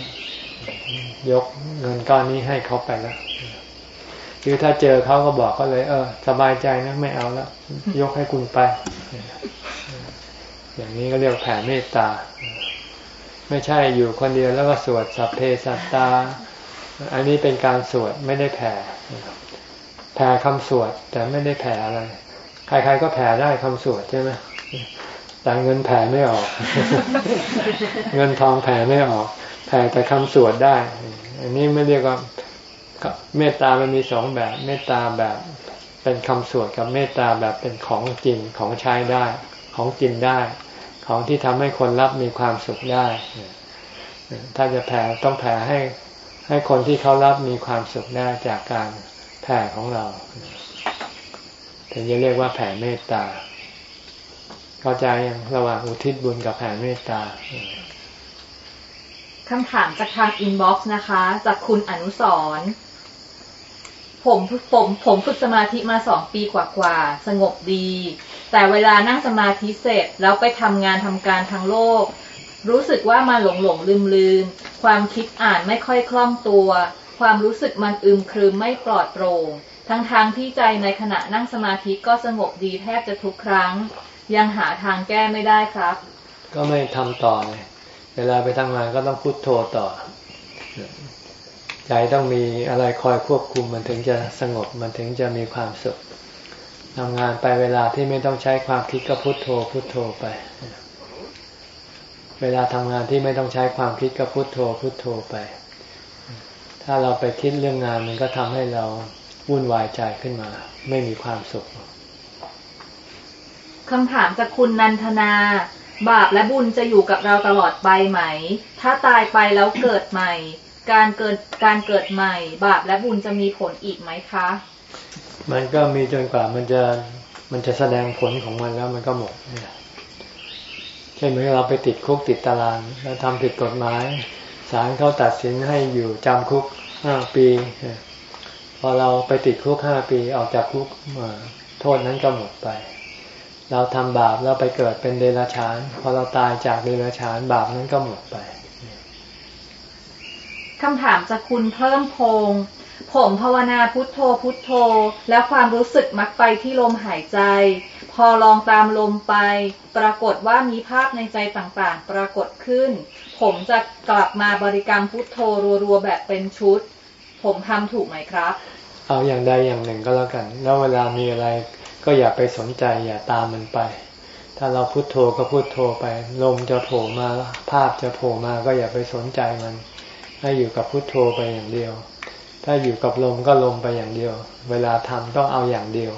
Speaker 1: ยกเงินก้อนนี้ให้เขาไปแล้วคือถ้าเจอเขาก็บอกเขาเลย เออ สบายใจนะไม่เอาแล้วยกให้คุณไป อย่างนี้ก็เรียกแผ่เมตตา ไม่ใช่อยู่คนเดียวแล้วก็สวดสัพเพสัตตา อันนี้เป็นการสวดไม่ได้แผ่แผ่คำสวด แต่ไม่ได้แผ่อะไร ใครๆก็แผ่ได้คำสวดใช่ไหมแต่เงินแผ่ไม่ออก เงินทองแผ่ไม่ออก แผ่แต่คำสวดได้ อันนี้ไม่เรียกว่าเมตตามันมีสองแบบ เมตตาแบบเป็นคำสวดกับเมตตาแบบเป็นของจริงของใช้ได้ ของกินได้ ของที่ทำให้คนรับมีความสุขได้ ถ้าจะแผ่ต้องแผ่ให้ให้คนที่เขารับมีความสุขได้จากการแผ่ของเราถึงจะเรียกว่าแผ่เมตตา เข้าใจยังระหว่างอุทิศบุญกับแผ่เมตตา
Speaker 2: คำถามจากทาง inbox นะคะ จากคุณอนุสรผมผมผมฝึกสมาธิมาสองปีกว่าๆสงบดี แต่เวลานั่งสมาธิเสร็จแล้วไปทำงานทำการทางโลก รู้สึกว่ามาหลงหลงลืมลืมความคิดอ่านไม่ค่อยคล่องตัว ความรู้สึกมันอึมครึมไม่ปลอดโปร่งทั้งทางที่ใจในขณะนั่งสมาธิก็สงบดีแทบจะทุกครั้ง ยังหาทางแก้ไม่ได้ครับ
Speaker 1: ก็ไม่ทำต่อเลย เวลาไปทำงานก็ต้องพุโทโธต่อ ใจต้องมีอะไรคอยควบคุมมันถึงจะสงบมันถึงจะมีความสุขทำงานไปเวลาที่ไม่ต้องใช้ความคิดก็พุโทโธ พุโทโธไป เวลาทำงานที่ไม่ต้องใช้ความคิดก็พุโทโธ พุโทโธไป ถ้าเราไปคิดเรื่องงานมันก็ทำให้เราวุ่นวายใจขึ้นมา ไม่มีความสุข
Speaker 2: คำถามจากคุณนันทนา บาปและบุญจะอยู่กับเราตลอดไปไหม ถ้าตายไปแล้วเกิดใหม่ การเกิดการเกิดใหม่ บาปและบุญจะมีผลอีกไหมคะ
Speaker 1: มันก็มีจนกว่ามันจะมันจะแสดงผลของมันแล้วมันก็หมดเช่นเมื่อเราไปติดคุกติดตาราง แล้วทำผิดกฎหมายศาลเขาตัดสินให้อยู่จำคุกห้าปี พอเราไปติดคุกห้าปีออกจากคุกโทษนั้นก็หมดไป เราทำบาปแล้วไปเกิดเป็นเดรัจฉานพอเราตายจากเดรัจฉานบาปนั้นก็หมดไป
Speaker 2: คำถามจากคุณเพิ่มพงผมภาวนาพุทโธพุทโธ แล้วความรู้สึกมักไปที่ลมหายใจ พอลองตามลมไป ปรากฏว่ามีภาพในใจต่างๆ ปรากฏขึ้น ผมจะกลับมาบริกรรมพุทโธรัวๆแบบเป็นชุด ผมทำถูกไหมครับ
Speaker 1: เอาอย่างใดอย่างหนึ่งก็แล้วกัน แล้วเวลามีอะไร ก็อย่าไปสนใจอย่าตามมันไป ถ้าเราพุโทโธก็พุโทโธไป ลมจะโผล่มาภาพจะโผล่มาก็อย่าไปสนใจมัน ให้อยู่กับพุทโธไปอย่างเดียว ถ้าอยู่กับลมก็ลมไปอย่างเดียว เวลาทำต้องเอาอย่างเดียว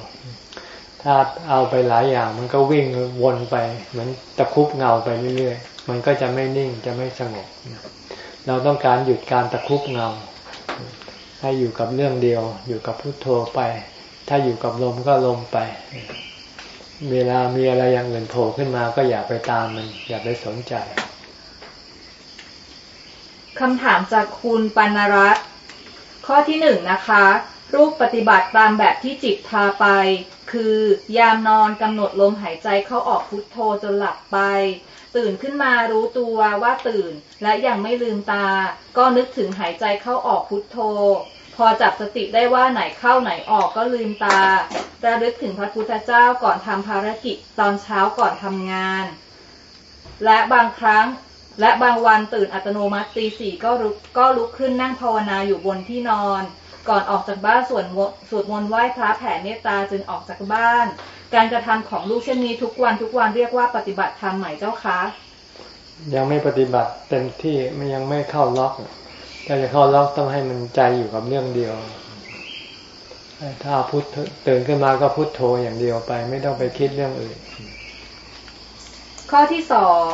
Speaker 1: ถ้าเอาไปหลายอย่างมันก็วิ่งวนไป เหมือนตะคุบเงาไปเรื่อยๆ มันก็จะไม่นิ่งจะไม่สงบ เราต้องการหยุดการตะคุบเงา ให้อยู่กับเรื่องเดียว อยู่กับพุทโธไป ถ้าอยู่กับลมก็ลมไป เวลามีอะไรอย่างอื่นโผล่ขึ้นมาก็อย่าไปตามมัน อย่าไปสนใจ
Speaker 2: คำถามจากคุณปานรัตข้อที่หนึ่งนะคะ รูปปฏิบัติตามแบบที่จิตพาไป คือยามนอนกำหนดลมหายใจเข้าออกพุทโธจนหลับไป ตื่นขึ้นมารู้ตัวว่าตื่น และยังไม่ลืมตา ก็นึกถึงหายใจเข้าออกพุทโธ พอจับสติได้ว่าไหนเข้าไหนออกก็ลืมตา ระลึกถึงพระพุทธเจ้าก่อนทำภารกิจตอนเช้าก่อนทำงาน และบางครั้งและบางวันตื่นอัตโนมัติตีสี่ก็ลุกก็ลุกขึ้นนั่งภาวนาอยู่บนที่นอน ก่อนออกจากบ้านสวดมนต์สวดมนต์ไหว้พระแผ่เมตตาจึงออกจากบ้าน การกระทำของลูกเช่นนี้ทุกวันทุกวันเรียกว่าปฏิบัติธรรมไหม่เจ้าคะ
Speaker 1: ยังไม่ปฏิบัติเต็มที่มันยังไม่เข้าล็อก ถ้าจะเข้าล็อกต้องให้มันใจอยู่กับเรื่องเดียว ถ้าพุทธตื่นขึ้นมาก็พุทโธอย่างเดียวไป ไม่ต้องไปคิดเรื่องอื่น
Speaker 2: ข้อที่สอง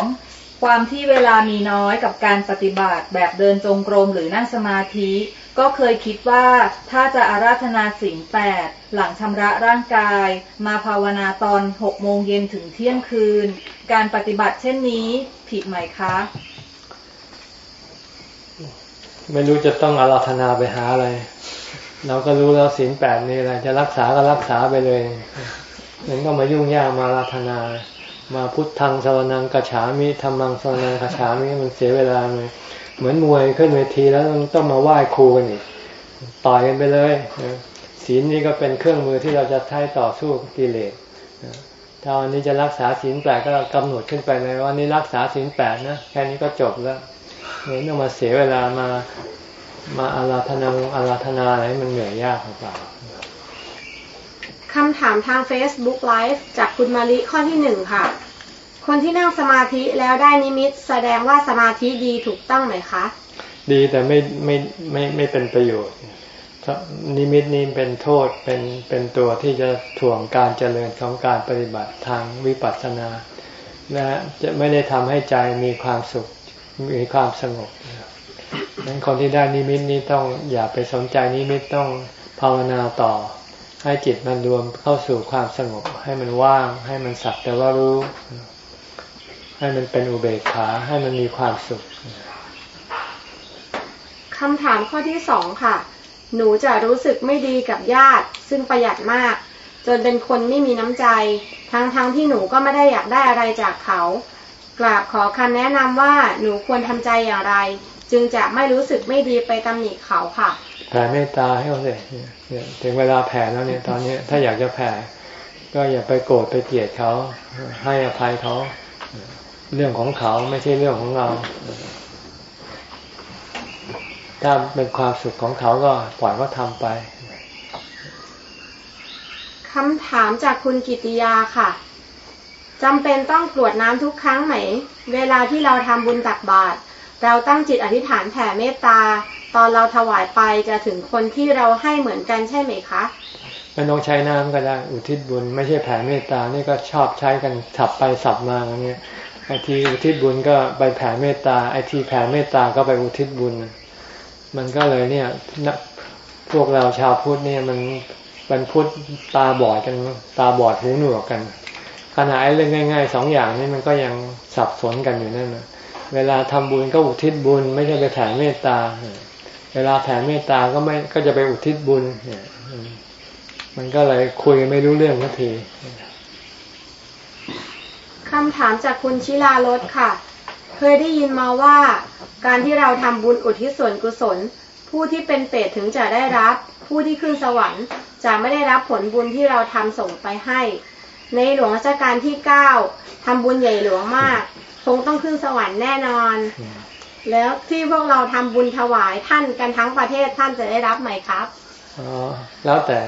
Speaker 2: ความที่เวลามีน้อยกับการปฏิบัติแบบเดินจงกรมหรือนั่งสมาธิ ก็เคยคิดว่าถ้าจะอาราธนาสิ่งแปดหลังชำระร่างกาย มาภาวนาตอนหกโมงเย็นถึงเที่ยงคืน การปฏิบัติเช่นนี้ผิดไหมคะ
Speaker 1: ไม่รู้จะต้องอาราธนาไปหาอะไร เราก็รู้แล้วศีลแปดนี่อะไรจะรักษาก็รักษาไปเลยมันก็มายุ่งยากมาอาราธนา มาพุทธังสวนังกระฉามิธรรมังสวนังกระฉามิมันเสียเวลาเลยเหมือนมวยขึ้นเวทีแล้วต้องมาไหว้ครูกันอีกต่อยกันไปเลยศีลนี่ก็เป็นเครื่องมือที่เราจะใช้ต่อสู้กิเลสถ้าวันนี้จะรักษาศีลแปดก็กำหนดขึ้นไปเลยว่านี้รักษาศีลแปดนะแค่นี้ก็จบแล้ว ไม่ต้องมาเสียเวลามามาอาราธนาอาราธนาอะไรมันเหนื่อยยากเปล่า
Speaker 3: คำถามทาง Facebook Live จากคุณมาริข้อที่หนึ่งค่ะ คนที่นั่งสมาธิแล้วได้นิมิตแสดงว่าสมาธิดีถูกต้องไหมคะ
Speaker 1: ดีแต่ไม่ไม่ไม่ไม่เป็นประโยชน์ นิมิตนี้เป็นโทษเป็นเป็นตัวที่จะถ่วงการเจริญของการปฏิบัติทางวิปัสสนา และจะไม่ได้ทำให้ใจมีความสุข มีความสงบดังนั้นคนที่ได้นิมิตนี้ต้องอย่าไปสนใจนิมิตต้องภาวนาต่อ ให้จิตมันรวมเข้าสู่ความสงบ ให้มันว่าง ให้มันสักแต่ว่ารู้ ให้มันเป็นอุเบกขา ให้มันมีความสุข
Speaker 3: คำถามข้อที่สองค่ะ หนูจะรู้สึกไม่ดีกับญาติ ซึ่งประหยัดมาก จนเป็นคนไม่มีน้ำใจ ทั้งๆทที่หนูก็ไม่ได้อยากได้อะไรจากเขา กราบขอคำแนะนำว่าหนูควรทำใจอย่างไร จึงจะไม่รู้สึกไม่ดีไปตำหนิเขาค่ะ
Speaker 1: แผ่เมตตาให้เขาเลยเนี่ยถึงเวลาแผ่แล้วเนี่ยตอนนี้ถ้าอยากจะแผ่ก็อย่าไปโกรธไปเกลียดเขา ให้อภัยเขา เรื่องของเขาไม่ใช่เรื่องของเรา ถ้าเป็นความสุขของเขาก็ปล่อยเขาทำไป
Speaker 3: คำถามจากคุณกิติยาค่ะ จำเป็นต้องกรวดน้ำทุกครั้งไหม เวลาที่เราทำบุญตักบาตรเราตั้งจิตอธิษฐานแผ่เมตตา ตอนเราถวายไปจะถึงคนที่เราให้เหมือนกันใช่ไหมคะ
Speaker 1: ไม่ต้องใช้น้ำก็ได้อุทิศบุญ ไม่ใช่แผ่เมตตานี่ก็ชอบใช้กันสับไปสับมาอย่างเงี้ยไอทีอุทิศบุญก็ไปแผ่เมตตาไอทีแผ่เมตตาก็ไปอุทิศบุญ มันก็เลยเนี่ยพวกเราชาวพุทธเนี่ยมันเป็นพุทธตาบอดกันตาบอดหูหนวกกัน ขณะไอ้เรื่องง่ายๆสองอย่างนี้มันก็ยังสับสนกันอยู่นั่นนะเวลาทำบุญก็อุทิศบุญ ไม่ใช่ไปแผ่เมตตา เวลาแผ่เมตตาก็ไม่ก็จะไปอุทิศบุญเนี่ยมันก็เลยคุยไม่รู้เรื่องทันที
Speaker 3: คำถามจากคุณชิลาลดค่ะ เคยได้ยินมาว่า การที่เราทำบุญอุทิศส่วนกุศล ผู้ที่เป็นเปรตถึงจะได้รับ ผู้ที่ขึ้นสวรรค์จะไม่ได้รับผลบุญที่เราทำส่งไปให้ ในหลวงรัชกาลที่เก้าทำบุญใหญ่หลวงมาก คงต้องขึ้นสวรรค์แน่นอน แล้วที่พวกเราทำบุญถวายท่านกันทั้งประเทศท่านจะได้รับไหมครับ
Speaker 1: อ๋อแล้วแต่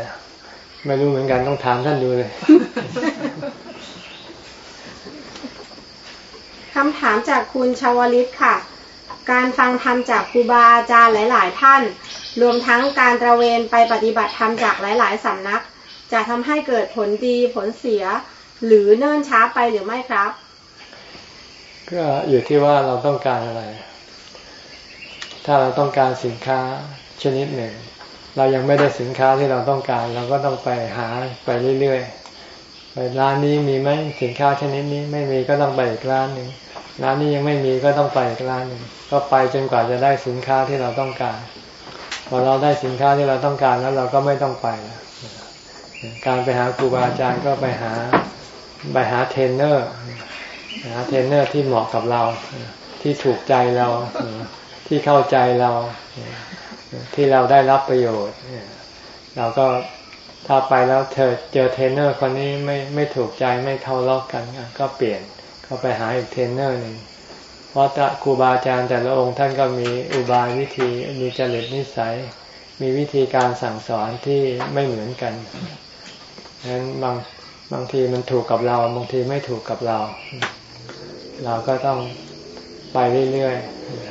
Speaker 1: ไม่รู้เหมือนกันต้องถามท่านดูเลย
Speaker 3: คำถามจากคุณชาวลิตค่ะ การฟังธรรมจากครูบาอาจารย์หลาย ๆ ท่าน รวมทั้งการตระเวนไปปฏิบัติธรรมจากหลาย ๆ สำนัก จะทำให้เกิดผลดีผลเสีย หรือเนิ่นช้าไปหรือไม่ครับ
Speaker 1: ก็อยู่ที่ว่าเราต้องการอะไร ถ้าเราต้องการสินค้าชนิดหนึ่ง เรายังไม่ได้สินค้าที่เราต้องการ เราก็ต้องไปหาไปเรื่อยๆไปร้านนี้มีไหมสินค้าชนิดนี้ไม่มีก็ต้องไปอีกร้านหนึ่งร้านนี้ยังไม่มีก็ต้องไปอีกร้านหนึ่งก็ไปจนกว่าจะได้สินค้าที่เราต้องการ พอเราได้สินค้าที่เราต้องการแล้วเราก็ไม่ต้องไปแล้ว การไปหาครูบาอาจารย์ก็ไปหาไปหาเทรนเนอร์หาเทรนเนอร์ที่เหมาะกับเรา ที่ถูกใจเราที่เข้าใจเราที่เราได้รับประโยชน์เราก็ถ้าไปแล้วเธอเจอเทรนเนอร์คนนี้ไม่ไม่ถูกใจไม่เข้าล็อกกัน ก็เปลี่ยนก็ไปหาอีกเทรนเนอร์หนึ่งเพราะครูบาอาจารย์แต่ละองค์ท่านก็มีอุบายวิธีมีจริตนิสัย มีวิธีการสั่งสอนที่ไม่เหมือนกัน ฉะนั้นบางบางทีมันถูกกับเรา บางทีไม่ถูกกับเรา เราก็ต้องไปเรื่อย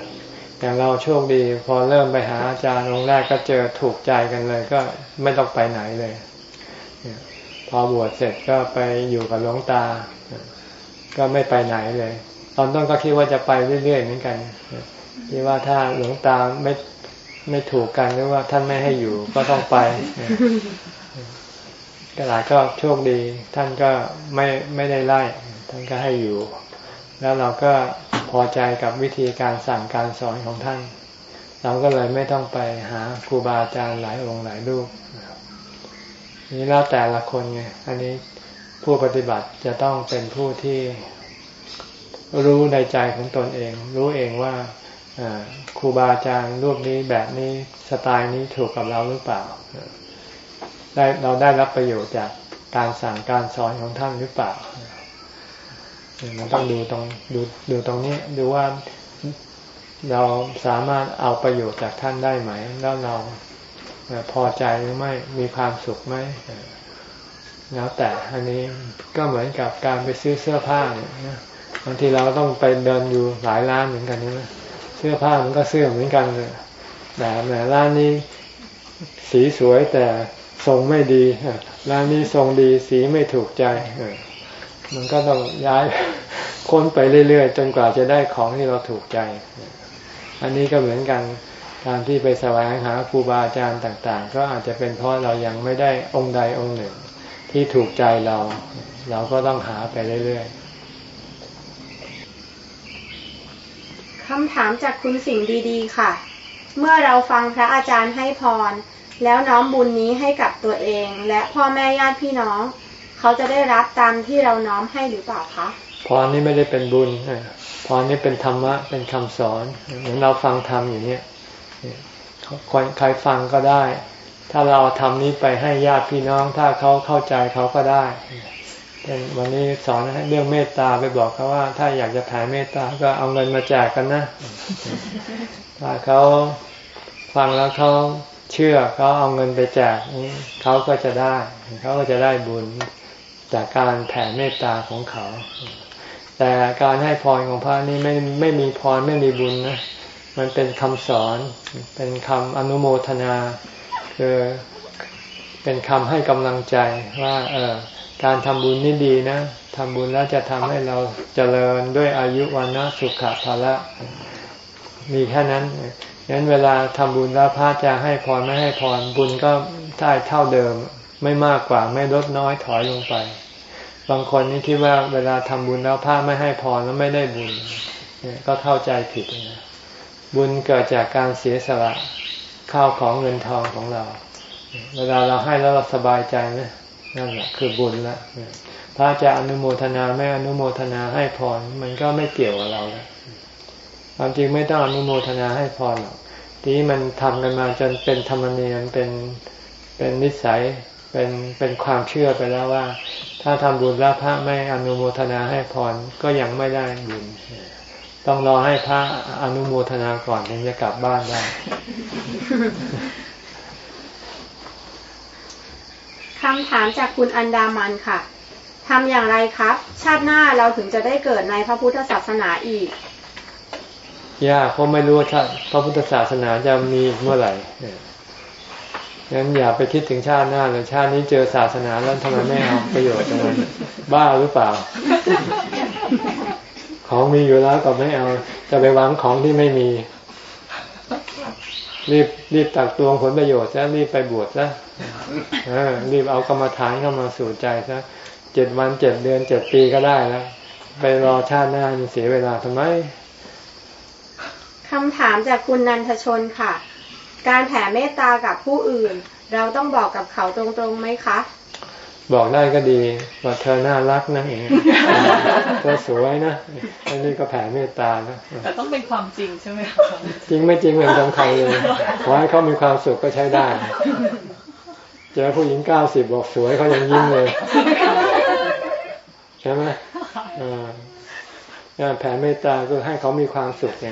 Speaker 1: ๆ อย่างเราโชคดี พอเริ่มไปหาอาจารย์องค์แรกก็เจอถูกใจกันเลย ก็ไม่ต้องไปไหนเลย พอบวชเสร็จก็ไปอยู่กับหลวงตา ก็ไม่ไปไหนเลย ตอนต้นก็คิดว่าจะไปเรื่อยๆเหมือนกันคิดว่าถ้าหลวงตาไม่ไม่ถูกกันหรือว่าท่านไม่ให้อยู่ก็ต้องไป กระดาษก็โชคดี ท่านก็ไม่ไม่ได้ไล่ ท่านก็ให้อยู่ แล้วเราก็พอใจกับวิธีการสั่งการสอนของท่าน เราก็เลยไม่ต้องไปหาครูบาอาจารย์หลายองค์หลายรูปนี่แล้วแต่ละคนไงอันนี้ผู้ปฏิบัติจะต้องเป็นผู้ที่รู้ในใจของตนเอง รู้เองว่าครูบาอาจารย์รูปนี้แบบนี้สไตล์นี้ถูกกับเราหรือเปล่า ได้เราได้รับประโยชน์จากการสั่งการสอนของท่านหรือเปล่ามันต้องดูตรงดูดูตรงนี้ดูว่าเราสามารถเอาประโยชน์จากท่านได้ไหม แล้วเราพอใจหรือไม่มีความสุขไหมแล้วแต่อันนี้ก็เหมือนกับการไปซื้อเสื้อผ้าเนี่ยบางทีเราต้องไปเดินอยู่หลายร้านเหมือนกันนี่นะเสื้อผ้ามันก็เสื้อเหมือนกันเลยแต่แหมร้านนี้สีสวยแต่ ทรงไม่ดีร้านนี้ทรงดีสีไม่ถูกใจมันก็ต้องย้ายค้นไปเรื่อยๆ จนกว่าจะได้ของที่เราถูกใจ อันนี้ก็เหมือนกันการที่ไปแสวงหาครูบาอาจารย์ต่าง ๆ ก็อาจจะเป็นเพราะเรายังไม่ได้องค์ใดองค์หนึ่ง ที่ถูกใจเรา เราก็ต้องหาไปเรื่อย
Speaker 3: ๆคำถามจากคุณสิ่งดี ๆ ค่ะ เมื่อเราฟังพระอาจารย์ให้พร แล้วน้อมบุญนี้ให้กับตัวเอง และพ่อแม่ญาติพี่น้อง เขาจะได้รับตามที่เราน้อมให้หรือเปล่าคะ
Speaker 1: พรนี้ไม่ได้เป็นบุญพรนี้เป็นธรรมะเป็นคำสอนเหมือนเราฟังธรรมอย่างนี้ใครฟังก็ได้ ถ้าเราเอาธรรมนี้ไปให้ญาติพี่น้อง ถ้าเขาเข้าใจเขาก็ได้เช่นวันนี้สอนเรื่องเมตตาไปบอกเขาว่า ถ้าอยากจะแผ่เมตตาก็เอาเงินมาแจกกันนะ ถ้าเขาฟังแล้วเขา เชื่อเขาเอาเงินไปแจกเขาก็จะได้ เขาก็จะได้บุญจากการแผ่เมตตาของเขา แต่การให้พรของพระนี่ไม่ไม่มีพรไม่มีบุญนะมันเป็นคำสอนเป็นคำอนุโมทนา คือเป็นคำให้กำลังใจว่าเออการทำบุญนี่ดีนะทำบุญแล้วจะทำให้เราเจริญด้วยอายุวันนะสุขภาละมีแค่นั้น งั้นเวลาทำบุญแล้วพระจะให้พรไม่ให้พรบุญก็ได้เท่าเดิม ไม่มากกว่าไม่ลดน้อยถอยลงไป บางคนนี่คิดว่าเวลาทำบุญแล้วพระไม่ให้พรแล้วไม่ได้บุญเนี่ยก็เข้าใจผิดนะบุญเกิดจากการเสียสละข้าวของเงินทองของเรา เวลาเราให้แล้วเราสบายใจไหมนั่นแหละคือบุญละพระจะอนุโมทนาไม่อนุโมทนาให้พรมันก็ไม่เกี่ยวกับเราแล้ว ความจริงไม่ต้องอนุโมทนาให้พรหรอกทีนี้มันทำกันมาจนเป็นธรรมเนียมเป็นเป็นนิสัยเป็นเป็นความเชื่อไปแล้วว่า ถ้าทำบุญแล้วพระไม่อนุโมทนาให้พรก็ยังไม่ได้บุญต้องรอให้พระอนุโมทนาก่อนถึงจะกลับบ้านได้
Speaker 3: คำถามจากคุณอันดามันค่ะทำอย่างไรครับ ชาติหน้าเราถึงจะได้เกิดในพระพุทธศาสนาอีก
Speaker 1: ยากเพราะไม่รู้ว่าพระพุทธศาสนาจะมีเมื่อไหร่งั้นอย่าไปคิดถึงชาติหน้าเลยชาตินี้เจอศาสนาแล้วทำไมไม่เอาประโยชน์ตรงนั้นบ้าหรือเปล่า ของมีอยู่แล้วก็ไม่เอา จะไปหวังของที่ไม่มี รีบรีบตักตวงผลประโยชน์ซะรีบไปบวชซะรีบเอากรรมฐานเข้ามาสู่ใจซะเจ็ดวันเจ็ดเดือนเจ็ดปีก็ได้แล้วไปรอชาติหน้ามันเสียเวลาทำไม
Speaker 3: คำถามจากคุณนันทชนค่ะ การแผ่เมตตากับผู้อื่น เราต้องบอกกับเขาตรงๆไหมคะ
Speaker 1: บอกได้ก็ดีว่าเธอน่ารักนะอย่างเงี้ยเธอสวยนะอันนี้ก็แผ่เมตตานะ
Speaker 2: แต่ต้องเป็นความจริงใช่ไหมคะ
Speaker 1: จริงไม่จริงเหมือนสำคัญเลยขอให้เขามีความสุขก็ใช้ได้เจอผู้หญิงเก้าสิบบอกสวยเขายังยิ้มเลยใช่ไหมอ่าแผ่เมตตาก็ให้เขามีความสุขไง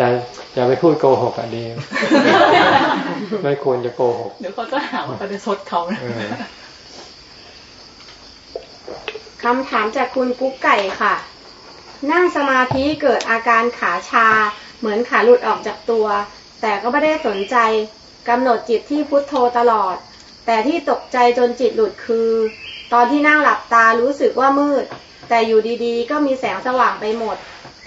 Speaker 1: แต่อย่าไปพูดโกหกอะดี ไม่ควรจะโกหก
Speaker 2: เดี๋ยวเขาจะหาว่าไปชดเขา
Speaker 3: คำถามจากคุณกุ๊กไก่ค่ะ นั่งสมาธิเกิดอาการขาชา เหมือนขาหลุดออกจากตัว แต่ก็ไม่ได้สนใจกำหนดจิตที่พุทโธตลอด แต่ที่ตกใจจนจิตหลุดคือ ตอนที่นั่งหลับตารู้สึกว่ามืด แต่อยู่ดีๆ ก็มีแสงสว่างไปหมด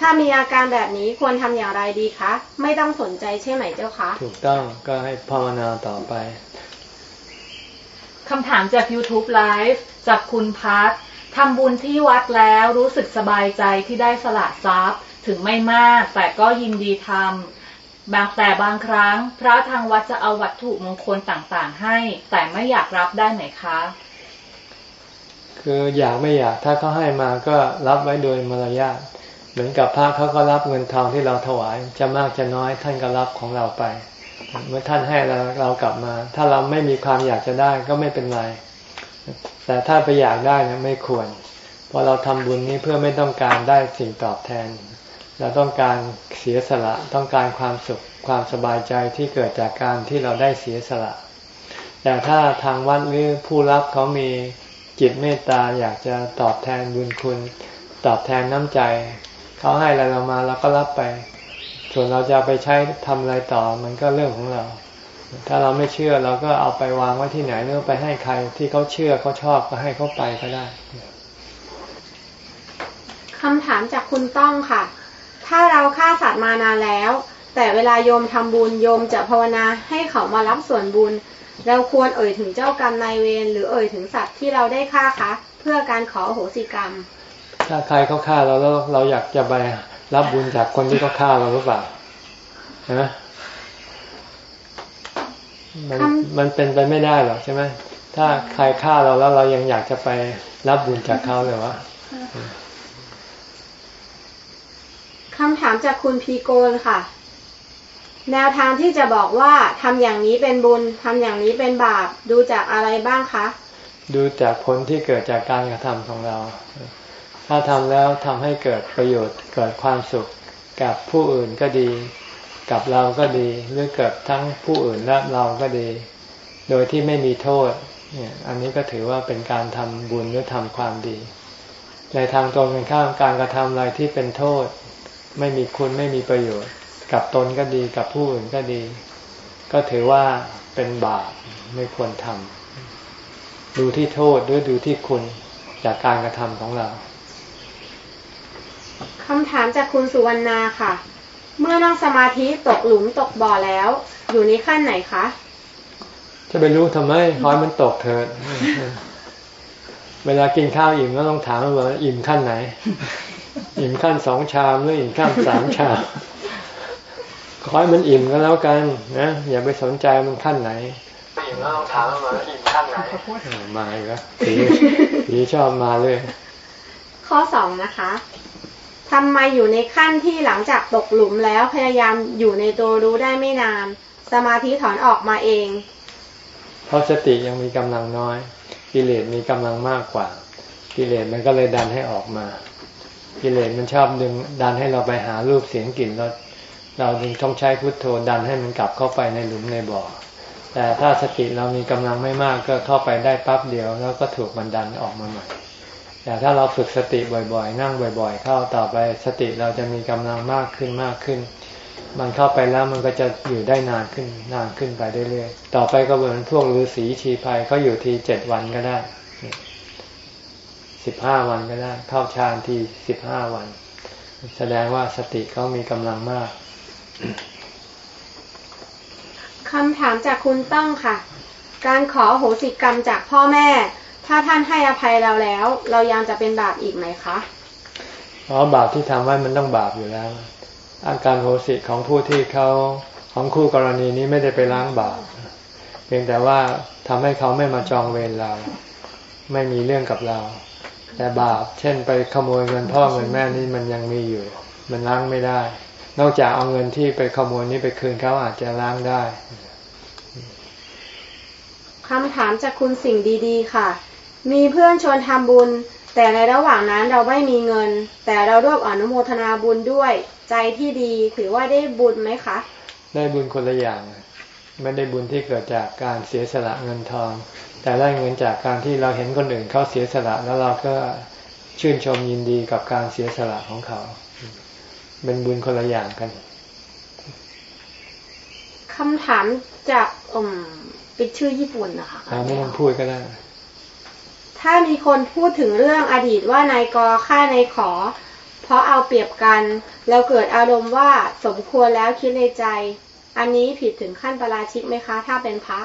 Speaker 3: ถ้ามีอาการแบบนี้ควรทำอย่างไรดีคะ ไม่ต้องสนใจใช่ไหมเจ้าคะ
Speaker 1: ถูกต้องก็ให้ภาวนาต่อไป
Speaker 2: คำถามจาก YouTube Live จากคุณพัททำบุญที่วัดแล้วรู้สึกสบายใจที่ได้สละทรัพย์ ถึงไม่มาก แต่ก็ยินดีทำบางแต่บางครั้ง พระทางวัดจะเอาวัตถุมงคลต่างๆ ให้ แต่ไม่อยากรับได้ไหมคะ
Speaker 1: คืออยากไม่อยากถ้าเขาให้มาก็รับไว้โดยมารยาท เหมือนกับพระเขาก็รับเงินทองที่เราถวาย จะมากจะน้อยท่านก็รับของเราไป เมื่อท่านให้เราเรากลับมา ถ้าเราไม่มีความอยากจะได้ก็ไม่เป็นไร แต่ถ้าไปอยากได้นะไม่ควร เพราะเราทำบุญนี้เพื่อไม่ต้องการได้สิ่งตอบแทน เราต้องการเสียสละต้องการความสุขความสบายใจที่เกิดจากการที่เราได้เสียสละ แต่ถ้าทางวัดหรือผู้รับเขามีจิตเมตตาอยากจะตอบแทนบุญคุณ ตอบแทนน้ำใจ เขาให้อะไรเรามาเราก็รับไป ส่วนเราจะไปใช้ทำอะไรต่อ มันก็เรื่องของเรา ถ้าเราไม่เชื่อเราก็เอาไปวางไว้ที่ไหนเนื้อไปให้ใครที่เขาเชื่อเขาชอบก็ให้เขาไปก็ได้
Speaker 3: คำถามจากคุณต้องค่ะ ถ้าเราฆ่าสัตว์มานานแล้ว แต่เวลาโยมทำบุญโยมจะภาวนาให้เขามารับส่วนบุญ เราควรเอ่ยถึงเจ้ากรรมนายเวรหรือเอ่ยถึงสัตว์ที่เราได้ฆ่าคะ เพื่อการขอโหสิกรรม
Speaker 1: ถ้าใครเขาฆ่าเราแล้วเราอยากจะไปรับบุญจากคนที่เขาฆ่าเราหรือเปล่าฮะมันมันเป็นไปไม่ได้หรอกใช่ไหมถ้าใครฆ่าเราแล้วเรายังอยากจะไปรับบุญจากเขาเลยวะ
Speaker 3: คำถามจากคุณพีโกนค่ะ แนวทางที่จะบอกว่าทำอย่างนี้เป็นบุญทำอย่างนี้เป็นบาป ดูจากอะไรบ้างคะ
Speaker 1: ดูจากผลที่เกิดจากการกระทำของเรา ถ้าทำแล้วทำให้เกิดประโยชน์เกิดความสุขกับผู้อื่นก็ดี กับเราก็ดีหรือเกิดทั้งผู้อื่นและเราก็ดี โดยที่ไม่มีโทษเนี่ยอันนี้ก็ถือว่าเป็นการทำบุญหรือทำความดี ในทางตรงกันข้ามการกระทำอะไรที่เป็นโทษ ไม่มีคุณไม่มีประโยชน์ กับตนก็ดีกับผู้อื่นก็ดี ก็ถือว่าเป็นบาปไม่ควรทำดูที่โทษหรือดูที่คุณจากการกระทำของเรา
Speaker 3: คำถามจากคุณสุวรรณาค่ะ เมื่อนั่งสมาธิตกหลุมตกบ่อแล้ว อยู่ในขั้นไหนคะ
Speaker 1: จะไปรู้ทำไมคอยมันตกเถิดเวลากินข้าวอิ่มก็ต้องถามว่าอิ่มขั้นไหน อิ่มขั้นสองชามหรืออิ่มขั้นสามชามคอยมันอิ่มก็แล้วกันนะอย่าไปสนใจมันขั้นไหนอิ่มก็ต้องถามว่าอิ่มขั้นไหนมาอีกแล้วผีผีชอบมาเลย
Speaker 3: ข้อสองนะคะ ทำไมอยู่ในขั้นที่หลังจากตกหลุมแล้วพยายามอยู่ในตัวรู้ได้ไม่นาน สมาธิถอนออกมาเอง
Speaker 1: เพราะสติยังมีกำลังน้อย กิเลสมีกำลังมากกว่า กิเลสมันก็เลยดันให้ออกมา กิเลสมันชอบดึงดันให้เราไปหารูปเสียงกลิ่นรสเราจึงต้องใช้พุทโธดันให้มันกลับเข้าไปในหลุมในบ่อ แต่ถ้าสติเรามีกำลังไม่มากก็เข้าไปได้ปั๊บเดียว แล้วก็ถูกมันดันออกมาใหม่ แต่ถ้าเราฝึกสติบ่อยๆ นั่งบ่อยๆ เข้าต่อไปสติเราจะมีกำลังมากขึ้นมากขึ้น มันเข้าไปแล้วมันก็จะอยู่ได้นานขึ้นนานขึ้นไปเรื่อยๆต่อไปก็เหมือนพวกฤาษีชีพายเขาอยู่ทีเจ็ดวันก็ได้สิบห้าวันก็ได้ เข้าฌานทีสิบห้าวัน แสดงว่าสติเขามีกำลังมาก
Speaker 3: คำถามจากคุณต้องค่ะ การขอโหสิกรรมจากพ่อแม่ ถ้าท่านให้อภัยเราแล้ว เรายังจะเป็นบาปอีกไหมคะ
Speaker 1: อ๋อบาปที่ทำไว้มันต้องบาปอยู่แล้ว อาการโหสิของผู้ที่เขาของคู่กรณีนี้ไม่ได้ไปล้างบาปเพียงแต่ว่าทำให้เขาไม่มาจองเวรเรา ไม่มีเรื่องกับเรา แต่บาป เช่นไปขโมยเงินพ่อเงินแม่นี่มันยังมีอยู่ มันล้างไม่ได้ นอกจากเอาเงินที่ไปขโมยนี้ไปคืนเขาอาจจะล้างได้
Speaker 3: คำถามจากคุณสิ่งดี ๆ ค่ะ มีเพื่อนชวนทำบุญ แต่ในระหว่างนั้นเราไม่มีเงิน แต่เราร่วมอนุโมทนาบุญด้วย ใจที่ดีถือว่าได้บุญไหมคะ
Speaker 1: ได้บุญคนละอย่าง ไม่ได้บุญที่เกิดจากการเสียสละเงินทอง แต่ได้เงินจากการที่เราเห็นคนอื่นเขาเสียสละแล้วเราก็ชื่นชมยินดีกับการเสียสละของเขา เป็นบุญคนละอย่างกัน
Speaker 3: คำถามจากอืมเป็นชื่อญี่ปุ่นนะคะ
Speaker 1: ไม่ต้องพูดก็ได้
Speaker 3: ถ้ามีคนพูดถึงเรื่องอดีตว่านายกอฆ่านายขอ เพราะเอาเปรียบกันแล้วเกิดอารมณ์ว่าสมควรแล้วคิดในใจ อันนี้ผิดถึงขั้นประราชิกไหมคะ ถ้าเป็นพระ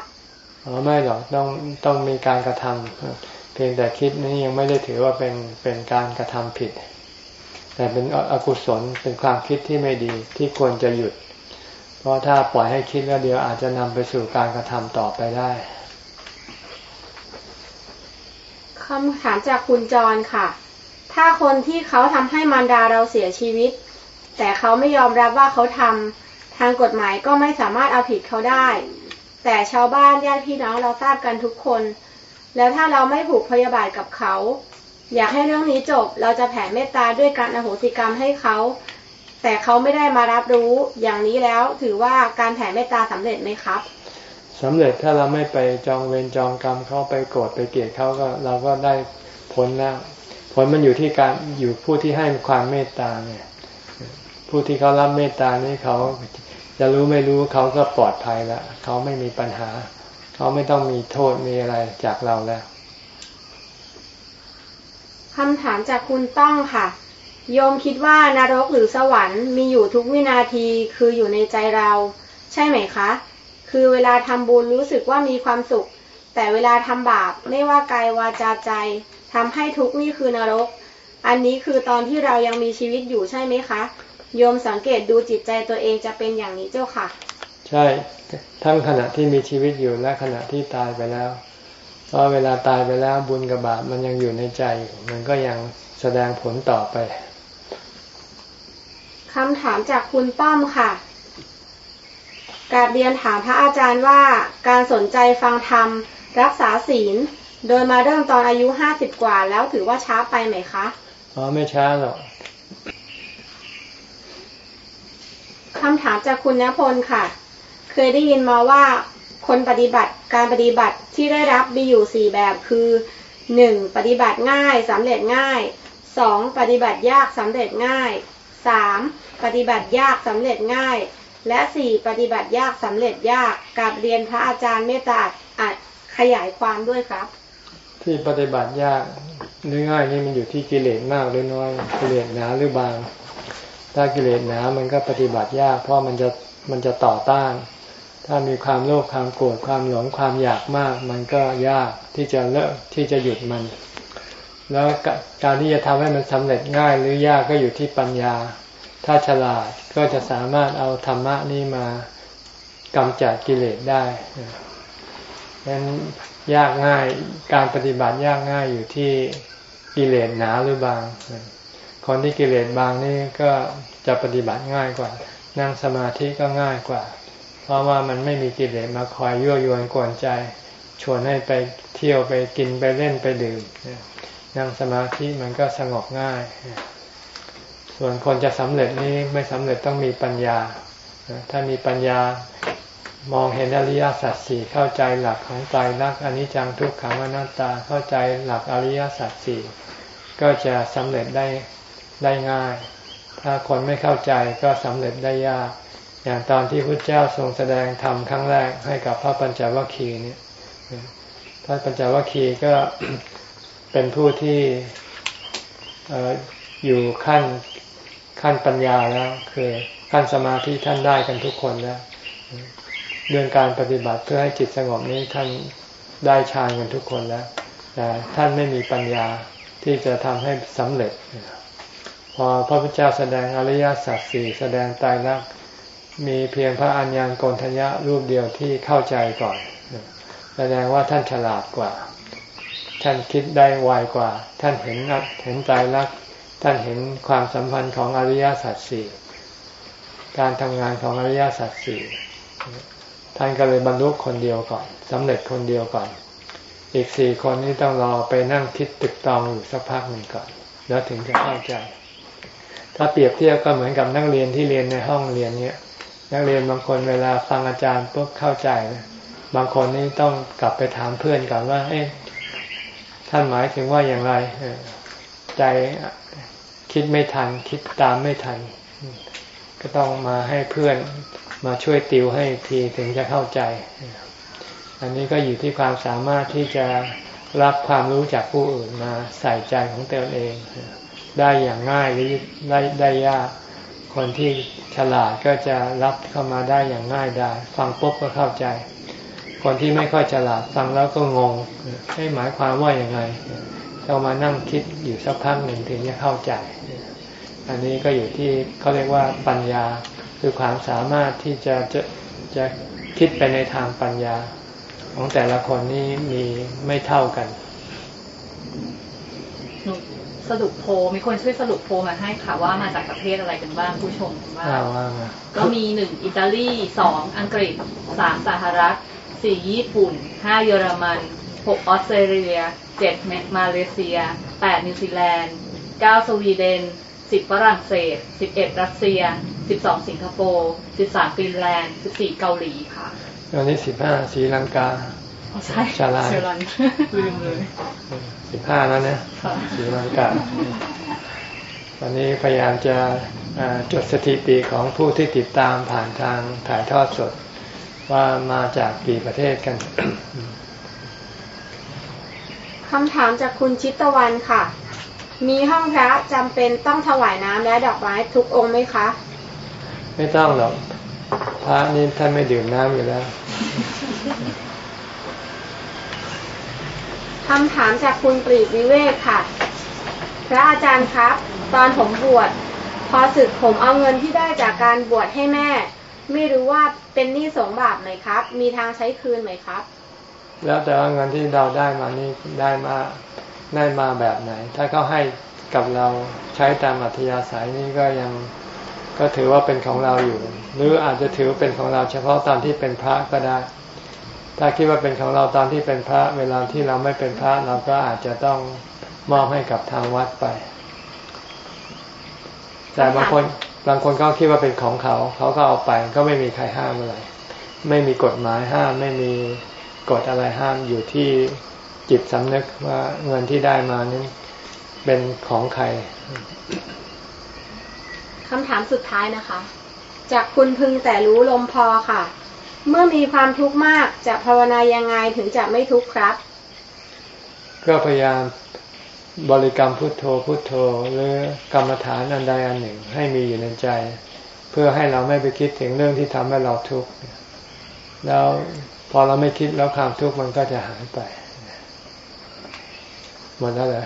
Speaker 1: อ๋อไม่หรอกต้องต้องมีการกระทำเพียงแต่คิดนี้ยังไม่ได้ถือว่าเป็นเป็นการกระทำผิด แต่เป็นอกุศลเป็นความคิดที่ไม่ดีที่ควรจะหยุด เพราะถ้าปล่อยให้คิดแล้วเดี๋ยวอาจจะนำไปสู่การกระทำต่อไปได้
Speaker 3: คำถามจากคุณจรค่ะ ถ้าคนที่เขาทำให้มารดาเราเสียชีวิต แต่เขาไม่ยอมรับว่าเขาทำทางกฎหมายก็ไม่สามารถเอาผิดเขาได้ แต่ชาวบ้านญาติพี่น้องเราทราบกันทุกคน แล้วถ้าเราไม่ผูกพยาบาทกับเขา อยากให้เรื่องนี้จบ เราจะแผ่เมตตาด้วยการอโหสิกรรมให้เขา แต่เขาไม่ได้มารับรู้อย่างนี้แล้วถือว่าการแผ่เมตตาสำเร็จไหมครับ
Speaker 1: สำเร็จถ้าเราไม่ไปจองเวรจองกรรมเขาไปโกรธไปเกลียดเขาก็เราก็ได้ผลแล้วผลมันอยู่ที่การอยู่ผู้ที่ให้ความเมตตาเนี่ย ผู้ที่เขารับเมตตานี่เขาจะรู้ไม่รู้เขาก็ปลอดภัยแล้วเขาไม่มีปัญหา เขาไม่ต้องมีโทษมีอะไรจากเราแล้ว
Speaker 3: คำถามจากคุณต้องค่ะ โยมคิดว่านรกหรือสวรรค์มีอยู่ทุกวินาทีคืออยู่ในใจเรา ใช่ไหมคะ คือเวลาทำบุญรู้สึกว่ามีความสุข แต่เวลาทำบาปไม่ว่ากายวาจาใจทำให้ทุกนี่คือนรก อันนี้คือตอนที่เรายังมีชีวิตอยู่ใช่ไหมคะ โยมสังเกตดูจิตใจตัวเองจะเป็นอย่างนี้เจ้าค่ะ
Speaker 1: ใช่ทั้งขณะที่มีชีวิตอยู่และขณะที่ตายไปแล้วเพราะเวลาตายไปแล้วบุญกับบาปมันยังอยู่ในใจ มันก็ยังแสดงผลต่อไป
Speaker 3: คำถามจากคุณป้อมค่ะ การเรียนถามพระอาจารย์ว่าการสนใจฟังธรรม รักษาศีล โดยมาเริ่มตอนอายุห้าสิบกว่า แล้วถือว่าช้าไปไหมคะ
Speaker 1: อ๋อไม่ช้าหรอก
Speaker 3: คำถามจากคุณณพลค่ะ เคยได้ยินมาว่าคนปฏิบัติการปฏิบัติที่ได้รับมีอยู่สี่แบบคือหนึ่งปฏิบัติง่ายสำเร็จง่ายสองปฏิบัติยากสำเร็จง่ายสามปฏิบัติยากสำเร็จง่าย และสี่ปฏิบัติยากสำเร็จยากกับเรียนพระอาจารย์เมตตาอขยายความด้วยครับ
Speaker 1: ที่ปฏิบัติยากหรือง่ายนี่มันอยู่ที่กิเลสมากหรือน้อยกิเลสหนาหรือบาง ถ้ากิเลสหนามันก็ปฏิบัติยาก เพราะมันจะมันจะต่อต้าน ถ้ามีความโลภความโกรธความหลงความอยากมาก มันก็ยากที่จะเลิกที่จะหยุดมัน แล้วการที่จะทำให้มันสำเร็จง่ายหรือยากก็อยู่ที่ปัญญา ถ้าฉลาดก็จะสามารถเอาธรรมะนี้มากำจัดกิเลสได้ดังนั้นยากง่ายการปฏิบัติยากง่ายอยู่ที่กิเลสหนาหรือบาง คนที่กิเลสบางนี่ก็จะปฏิบัติง่ายกว่า นั่งสมาธิก็ง่ายกว่า เพราะว่ามันไม่มีกิเลสมาคอยยั่วยวนกวนใจ ชวนให้ไปเที่ยวไปกินไปเล่นไปดื่มนั่งสมาธิมันก็สงบง่าย ส่วนคนจะสำเร็จนี้ไม่สำเร็จต้องมีปัญญา ถ้ามีปัญญามองเห็นอริยสัจสี่เข้าใจหลักของใจรักอนิจจังทุกขังอนัตตาเข้าใจหลักอริยสัจสี่ก็จะสำเร็จได้ได้ง่าย ถ้าคนไม่เข้าใจก็สำเร็จได้ยาก อย่างตอนที่พระเจ้าทรงแสดงธรรมครั้งแรกให้กับพระปัญจวัคคีย์เนี่ยพระปัญจวัคคีย์ก็เป็นผู้ที่อยู่ขั้น ขั้นปัญญาแล้ว คือขั้นสมาธิท่านได้กันทุกคนแล้วเรื่องการปฏิบัติเพื่อให้จิตสงบนี้ท่านได้ฌานกันทุกคนแล้วแต่ท่านไม่มีปัญญาที่จะทำให้สำเร็จ พอพระพุทธเจ้าแสดงอริยสัจสี่แสดงตายรักมีเพียงพระอัญญาณโกนทัญญะรูปเดียวที่เข้าใจก่อน แสดงว่าท่านฉลาดกว่า ท่านคิดได้ไวกว่า ท่านเห็นนักเห็นใจรัก ท่านเห็นความสัมพันธ์ของอริยสัจสี่การทำงานของอริยสัจสี่ท่านก็เลยบรรลุคนเดียวก่อนสำเร็จคนเดียวก่อน อีกสี่คนนี้ต้องรอไปนั่งคิดตึกตองอยู่สักพักหนึ่งก่อน แล้วถึงจะเข้าใจ ถ้าเปรียบเทียบก็เหมือนกับนักเรียนที่เรียนในห้องเรียนเนี้ยนักเรียนบางคนเวลาฟังอาจารย์ปุ๊บเข้าใจนะบางคนนี่ต้องกลับไปถามเพื่อนก่อนว่าเอ๊ะท่านหมายถึงว่าอย่างไร ใจคิดไม่ทัน คิดตามไม่ทัน ก็ต้องมาให้เพื่อนมาช่วยติวให้ทีถึงจะเข้าใจ อันนี้ก็อยู่ที่ความสามารถที่จะรับความรู้จากผู้อื่นมาใส่ใจของตนเอง ได้อย่างง่ายหรือได้ได้ยาก คนที่ฉลาดก็จะรับเข้ามาได้อย่างง่ายได้ ฟังปุ๊บก็เข้าใจ คนที่ไม่ค่อยฉลาดฟังแล้วก็งงให้หมายความว่าอย่างไง ต้องมานั่งคิดอยู่สักพักหนึ่งถึงจะเข้าใจ อันนี้ก็อยู่ที่เขาเรียกว่าปัญญาคือความสามารถที่จะจะจะคิดไปในทางปัญญา ของแต่ละคนนี่มีไม่เท่ากัน
Speaker 2: สรุปโพมีคนช่วยสรุปโพมาให้ค่ะว่ามาจากประเทศอะไรกันบ้างผู้ชมว่า
Speaker 1: ว่ามา
Speaker 2: ก็มีหนึ่งอิตาลีสองอังกฤษสามสหรัฐสี่ญี่ปุ่นห้าเยอรมัน หกออสเตรเลียเจ็ดมาเลเซียแปดนิวซีแลนด์เก้าสวีเดนสิบฝรั่งเศสสิบเอ็ดรัสเซียสิบสองสิงคโปร์สิบสามฟินแลนด์สิบสี่เกาหลีค่ะ
Speaker 1: วันนี้สิบห้าศรีลังกา
Speaker 2: ใช่
Speaker 1: ชาลา
Speaker 2: เชลันลืมเลย
Speaker 1: สิบห้าแล้วนะ
Speaker 2: ค่ะ
Speaker 1: ศรีลังกาวันนี้พยายามจะอ่าจดสถิติของผู้ที่ติดตามผ่านทางถ่ายทอดสดว่ามาจากกี่ประเทศกัน
Speaker 3: คำถามจากคุณชิตตะวันค่ะ มีห้องพระจำเป็นต้องถวายน้ำและดอกไม้ทุกองค์ไหมคะ
Speaker 1: ไม่ต้องหรอก พระนี่ท่านไม่ดื่มน้ำอยู่แล้ว
Speaker 3: คำถามจากคุณปรีกวิเวกค่ะ พระอาจารย์ครับ ตอนผมบวชพอศึกผมเอาเงินที่ได้จากการบวชให้แม่ ไม่รู้ว่าเป็นหนี้สงฆ์บาปไหมครับ มีทางใช้คืนไหมครับ
Speaker 1: แล้วแต่ว่าเงินที่เราได้มานี่ได้มาได้มาแบบไหน ถ้าเขาให้กับเราใช้ตามอัธยาศัยนี่ก็ยังก็ถือว่าเป็นของเราอยู่ หรืออาจจะถือเป็นของเราเฉพาะตอนที่เป็นพระก็ได้ ถ้าคิดว่าเป็นของเราตอนที่เป็นพระ เวลาที่เราไม่เป็นพระเราก็อาจจะต้องมอบให้กับทางวัดไป แต่บางคนบางคนก็คิดว่าเป็นของเขา เขาก็เอาไป ก็ไม่มีใครห้ามอะไร ไม่มีกฎหมายห้ามไม่มี กฎอะไรห้ามอยู่ที่จิตสำนึกว่าเงินที่ได้มานั้นเป็นของใคร
Speaker 3: คำถามสุดท้ายนะคะ จากคุณพึงแต่รู้ลมพอค่ะ เมื่อมีความทุกข์มากจะภาวนายังไงถึงจะไม่ทุกข์ครับ
Speaker 1: ก็พยายามบริกรรมพุทโธพุทโธหรือกรรมฐานอันใดอันหนึ่งให้มีอยู่ในใจ เพื่อให้เราไม่ไปคิดถึงเรื่องที่ทำให้เราทุกข์แล้ว พอเราไม่คิดแล้วความทุกข์มันก็จะหายไปหมดแล้วเหรอ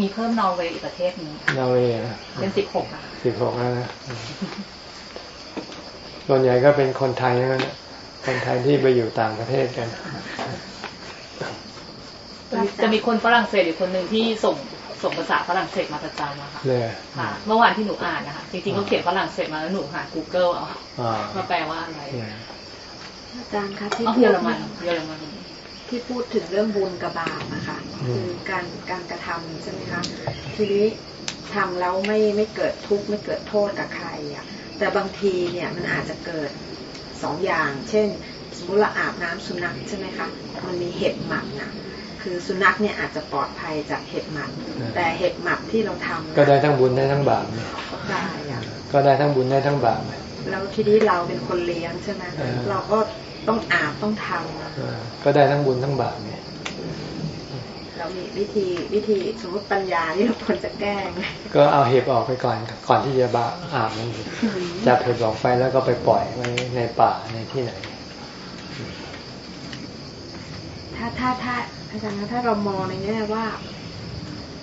Speaker 2: มีเพิ่มนอร์เวย์อีกประเทศหนึง
Speaker 1: นาเวย์
Speaker 2: เป็นสิบหกอะ
Speaker 1: สิบหกแล้วนะส่วนใหญ่ก็เป็นคนไทยนั่นแหละคนไทยที่ไปอยู่ต่างประเทศกัน
Speaker 2: จะมีคนฝรั่งเศสอยู่คนหนึ่งที่ส่ง ส่งภาษาฝรั่งเศสมาประจำอะค่ะ
Speaker 1: เลย
Speaker 2: ค่ะ เมื่อวานที่หนูอ่านนะคะจริงๆเขาเขียนฝรั่งเศสมาแล้วหนูหา Google เอา
Speaker 1: อ่า
Speaker 2: ว่าแปลว่าอะไร
Speaker 1: เนี่ย
Speaker 4: อาจารย์คะที่
Speaker 2: อ๋อ
Speaker 4: พู
Speaker 2: เยอ
Speaker 4: ด
Speaker 2: รมันเยอรมัน
Speaker 4: ที่พูดถึงเรื่องบุญกับบาปนะคะคือการการกระทำใช่ไหมคะทีนี้ทำแล้วไม่ไม่เกิดทุกข์ไม่เกิดโทษกับใครอะแต่บางทีเนี่ยมันอาจจะเกิดสองอย่าง เช่น สมมติเราอาบน้ำสุนัขใช่ไหมคะมันมีเห็บหมัดนะ คือสุนัขเนี่ยอาจจะปลอดภัยจากเห็บหมัด แต่เห็บหมัดที่เราทำ
Speaker 1: ก็ได้ทั้งบุญได้ทั้งบาปเนี่ย
Speaker 4: ได้อะ
Speaker 1: ก็ได้ทั้งบุญได้ทั้งบาป
Speaker 4: แล้วทีนี้เราเป็นคนเลี้ยงใช่ไหม
Speaker 1: เออ
Speaker 4: เราก็ต้องอาบต้องทำ
Speaker 1: อ่าก็ได้ทั้งบุญทั้งบาปเนี่ย
Speaker 4: เรามีวิธีวิธีสมมติปัญญาที่เราควรจะแก้ไง
Speaker 1: ก็เอาเห็บออกไปก่อนก่อนที่จะบาอาบมันอีกจับเห็บออกไปแล้วก็ไปปล่อยไว้ในป่าในที่ไหน
Speaker 4: ถ้าถ้าถ้า อาจารย์คะถ้าเรามองในแง่ว่า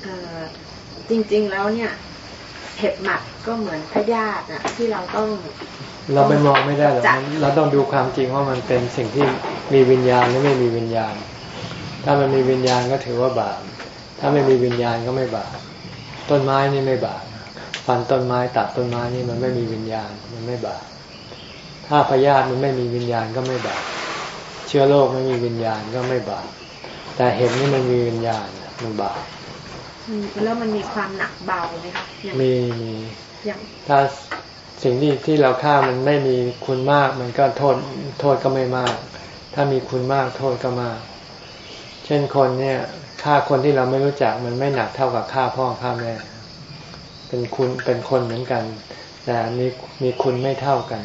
Speaker 4: เออจริง ๆ แล้วเนี่ย เห็บหมัดก็เหมือนพยาธิอะที่เราต้อง
Speaker 1: เราไปมองไม่ได้หรอก
Speaker 4: จับ
Speaker 1: มันเราต้องดูความจริงว่ามันเป็นสิ่งที่มีวิญญาณหรือไม่มีวิญญาณ ถ้ามันมีวิญญาณก็ถือว่าบาปถ้าไม่มีวิญญาณก็ไม่บาปต้นไม้นี่ไม่บาปฟันต้นไม้ตัดต้นไม้นี่มันไม่มีวิญญาณมันไม่บาปถ้าพยาธิมันไม่มีวิญญาณก็ไม่บาปเชื้อโรคไม่มีวิญญาณก็ไม่บาป แต่เห็นนี่มันมีวิญญาณมันบาป
Speaker 4: อืมแล้วมันมีความหนักเบาไหมคะอย่าง
Speaker 1: มีมี
Speaker 4: อย่าง
Speaker 1: ถ้าสิ่งที่ที่เราฆ่ามันไม่มีคุณมาก มันก็โทษโทษก็ไม่มาก ถ้ามีคุณมากโทษก็มาก เช่นคนเนี่ยฆ่าคนที่เราไม่รู้จักมันไม่หนักเท่ากับฆ่าพ่อฆ่าแม่เป็นคุณเป็นคนเหมือนกัน แต่มีมีคุณไม่เท่ากัน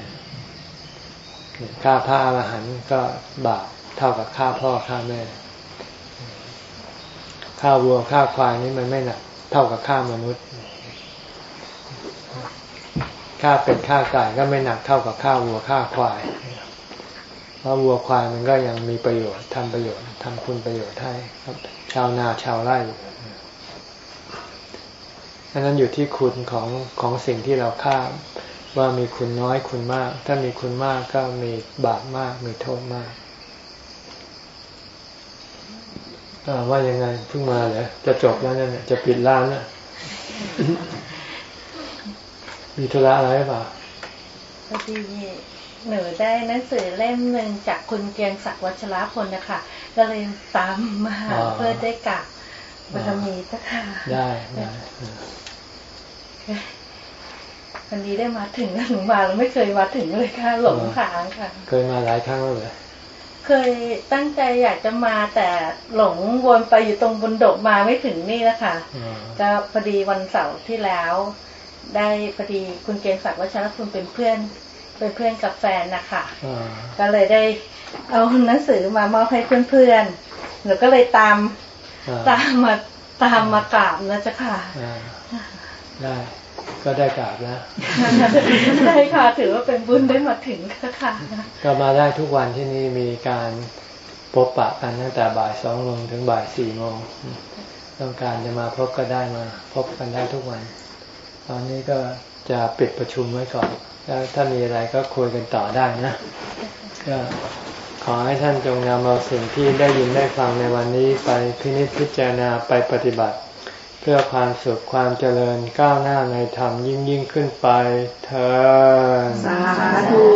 Speaker 1: ฆ่าพระอรหันต์ก็บาปเท่ากับฆ่าพ่อฆ่าแม่ ฆ่าวัวฆ่าควายนี่มันไม่หนักเท่ากับฆ่ามนุษย์ฆ่าเป็ดฆ่าไก่ก็ไม่หนักเท่ากับฆ่าวัวฆ่าควายเพราะวัวควายมันก็ยังมีประโยชน์ทำประโยชน์ทำคุณประโยชน์ให้ชาวนาชาวไร่อันนั้นอยู่ที่คุณของของสิ่งที่เราฆ่าว่ามีคุณน้อยคุณมาก ถ้ามีคุณมากก็มีบาปมากมีโทษมากอ่า ว่ายังไงเพิ่งมาเหรอจะจบแล้วเนี่ยจะปิดร้านแล้วมีธุระอะไรหรือเปล่า
Speaker 5: พอดีหนูได้หนังสือเล่มหนึ่งจากคุณเกรียงศักดิ์วัชรพลนะคะ ก็เลยตามมา
Speaker 1: อ๋อ
Speaker 5: เพื่อได้กราบบารมีสักค่ะ
Speaker 1: ได้ได้
Speaker 5: วันนี้ได้มาถึงหนูมาแล้วไม่เคยมาถึงเลยค่ะหลงทางค่ะ
Speaker 1: เคยมาหลายครั้งแล้วเหรอ
Speaker 5: เคยตั้งใจอยากจะมาแต่หลงวนไปอยู่ตรงบนดกมาไม่ถึงนี่นะคะ
Speaker 1: อ๋อ
Speaker 5: ก็พอดีวันเสาร์ที่แล้ว ได้พอดีคุณเกรียงศักดิ์วัชรพลเป็นเพื่อน เป็นเพื่อนกับแฟนนะคะ
Speaker 1: อ่า
Speaker 5: ก็เลยได้เอาหนังสือมามอบให้เพื่อนๆหนูก็เลยตาม
Speaker 1: อ่า
Speaker 5: ตามมาตามมากราบนะจ๊ะค่ะ
Speaker 1: อ่าได้ ก็ได้กราบแล้ว
Speaker 5: ใช่ค่ะถือว่าเป็นบุญได้มาถึงค่ะ
Speaker 1: ก็มาได้ทุกวันที่นี่มีการพบปะกันตั้งแต่บ่ายสองโมงถึงบ่ายสี่โมงต้องการจะมาพบก็ได้มา พบกันได้ทุกวัน ตอนนี้ก็จะปิดประชุมไว้ก่อนแล้วถ้ามีอะไรก็คุยกันต่อได้นะ ก็ขอให้ท่านจงนำเอาสิ่งที่ได้ยินได้ฟังในวันนี้ไปพินิจพิจารณาไปปฏิบัติเพื่อความสุขความเจริญก้าวหน้าในธรรมยิ่งยิ่งขึ้นไปเธอ
Speaker 4: สาธุ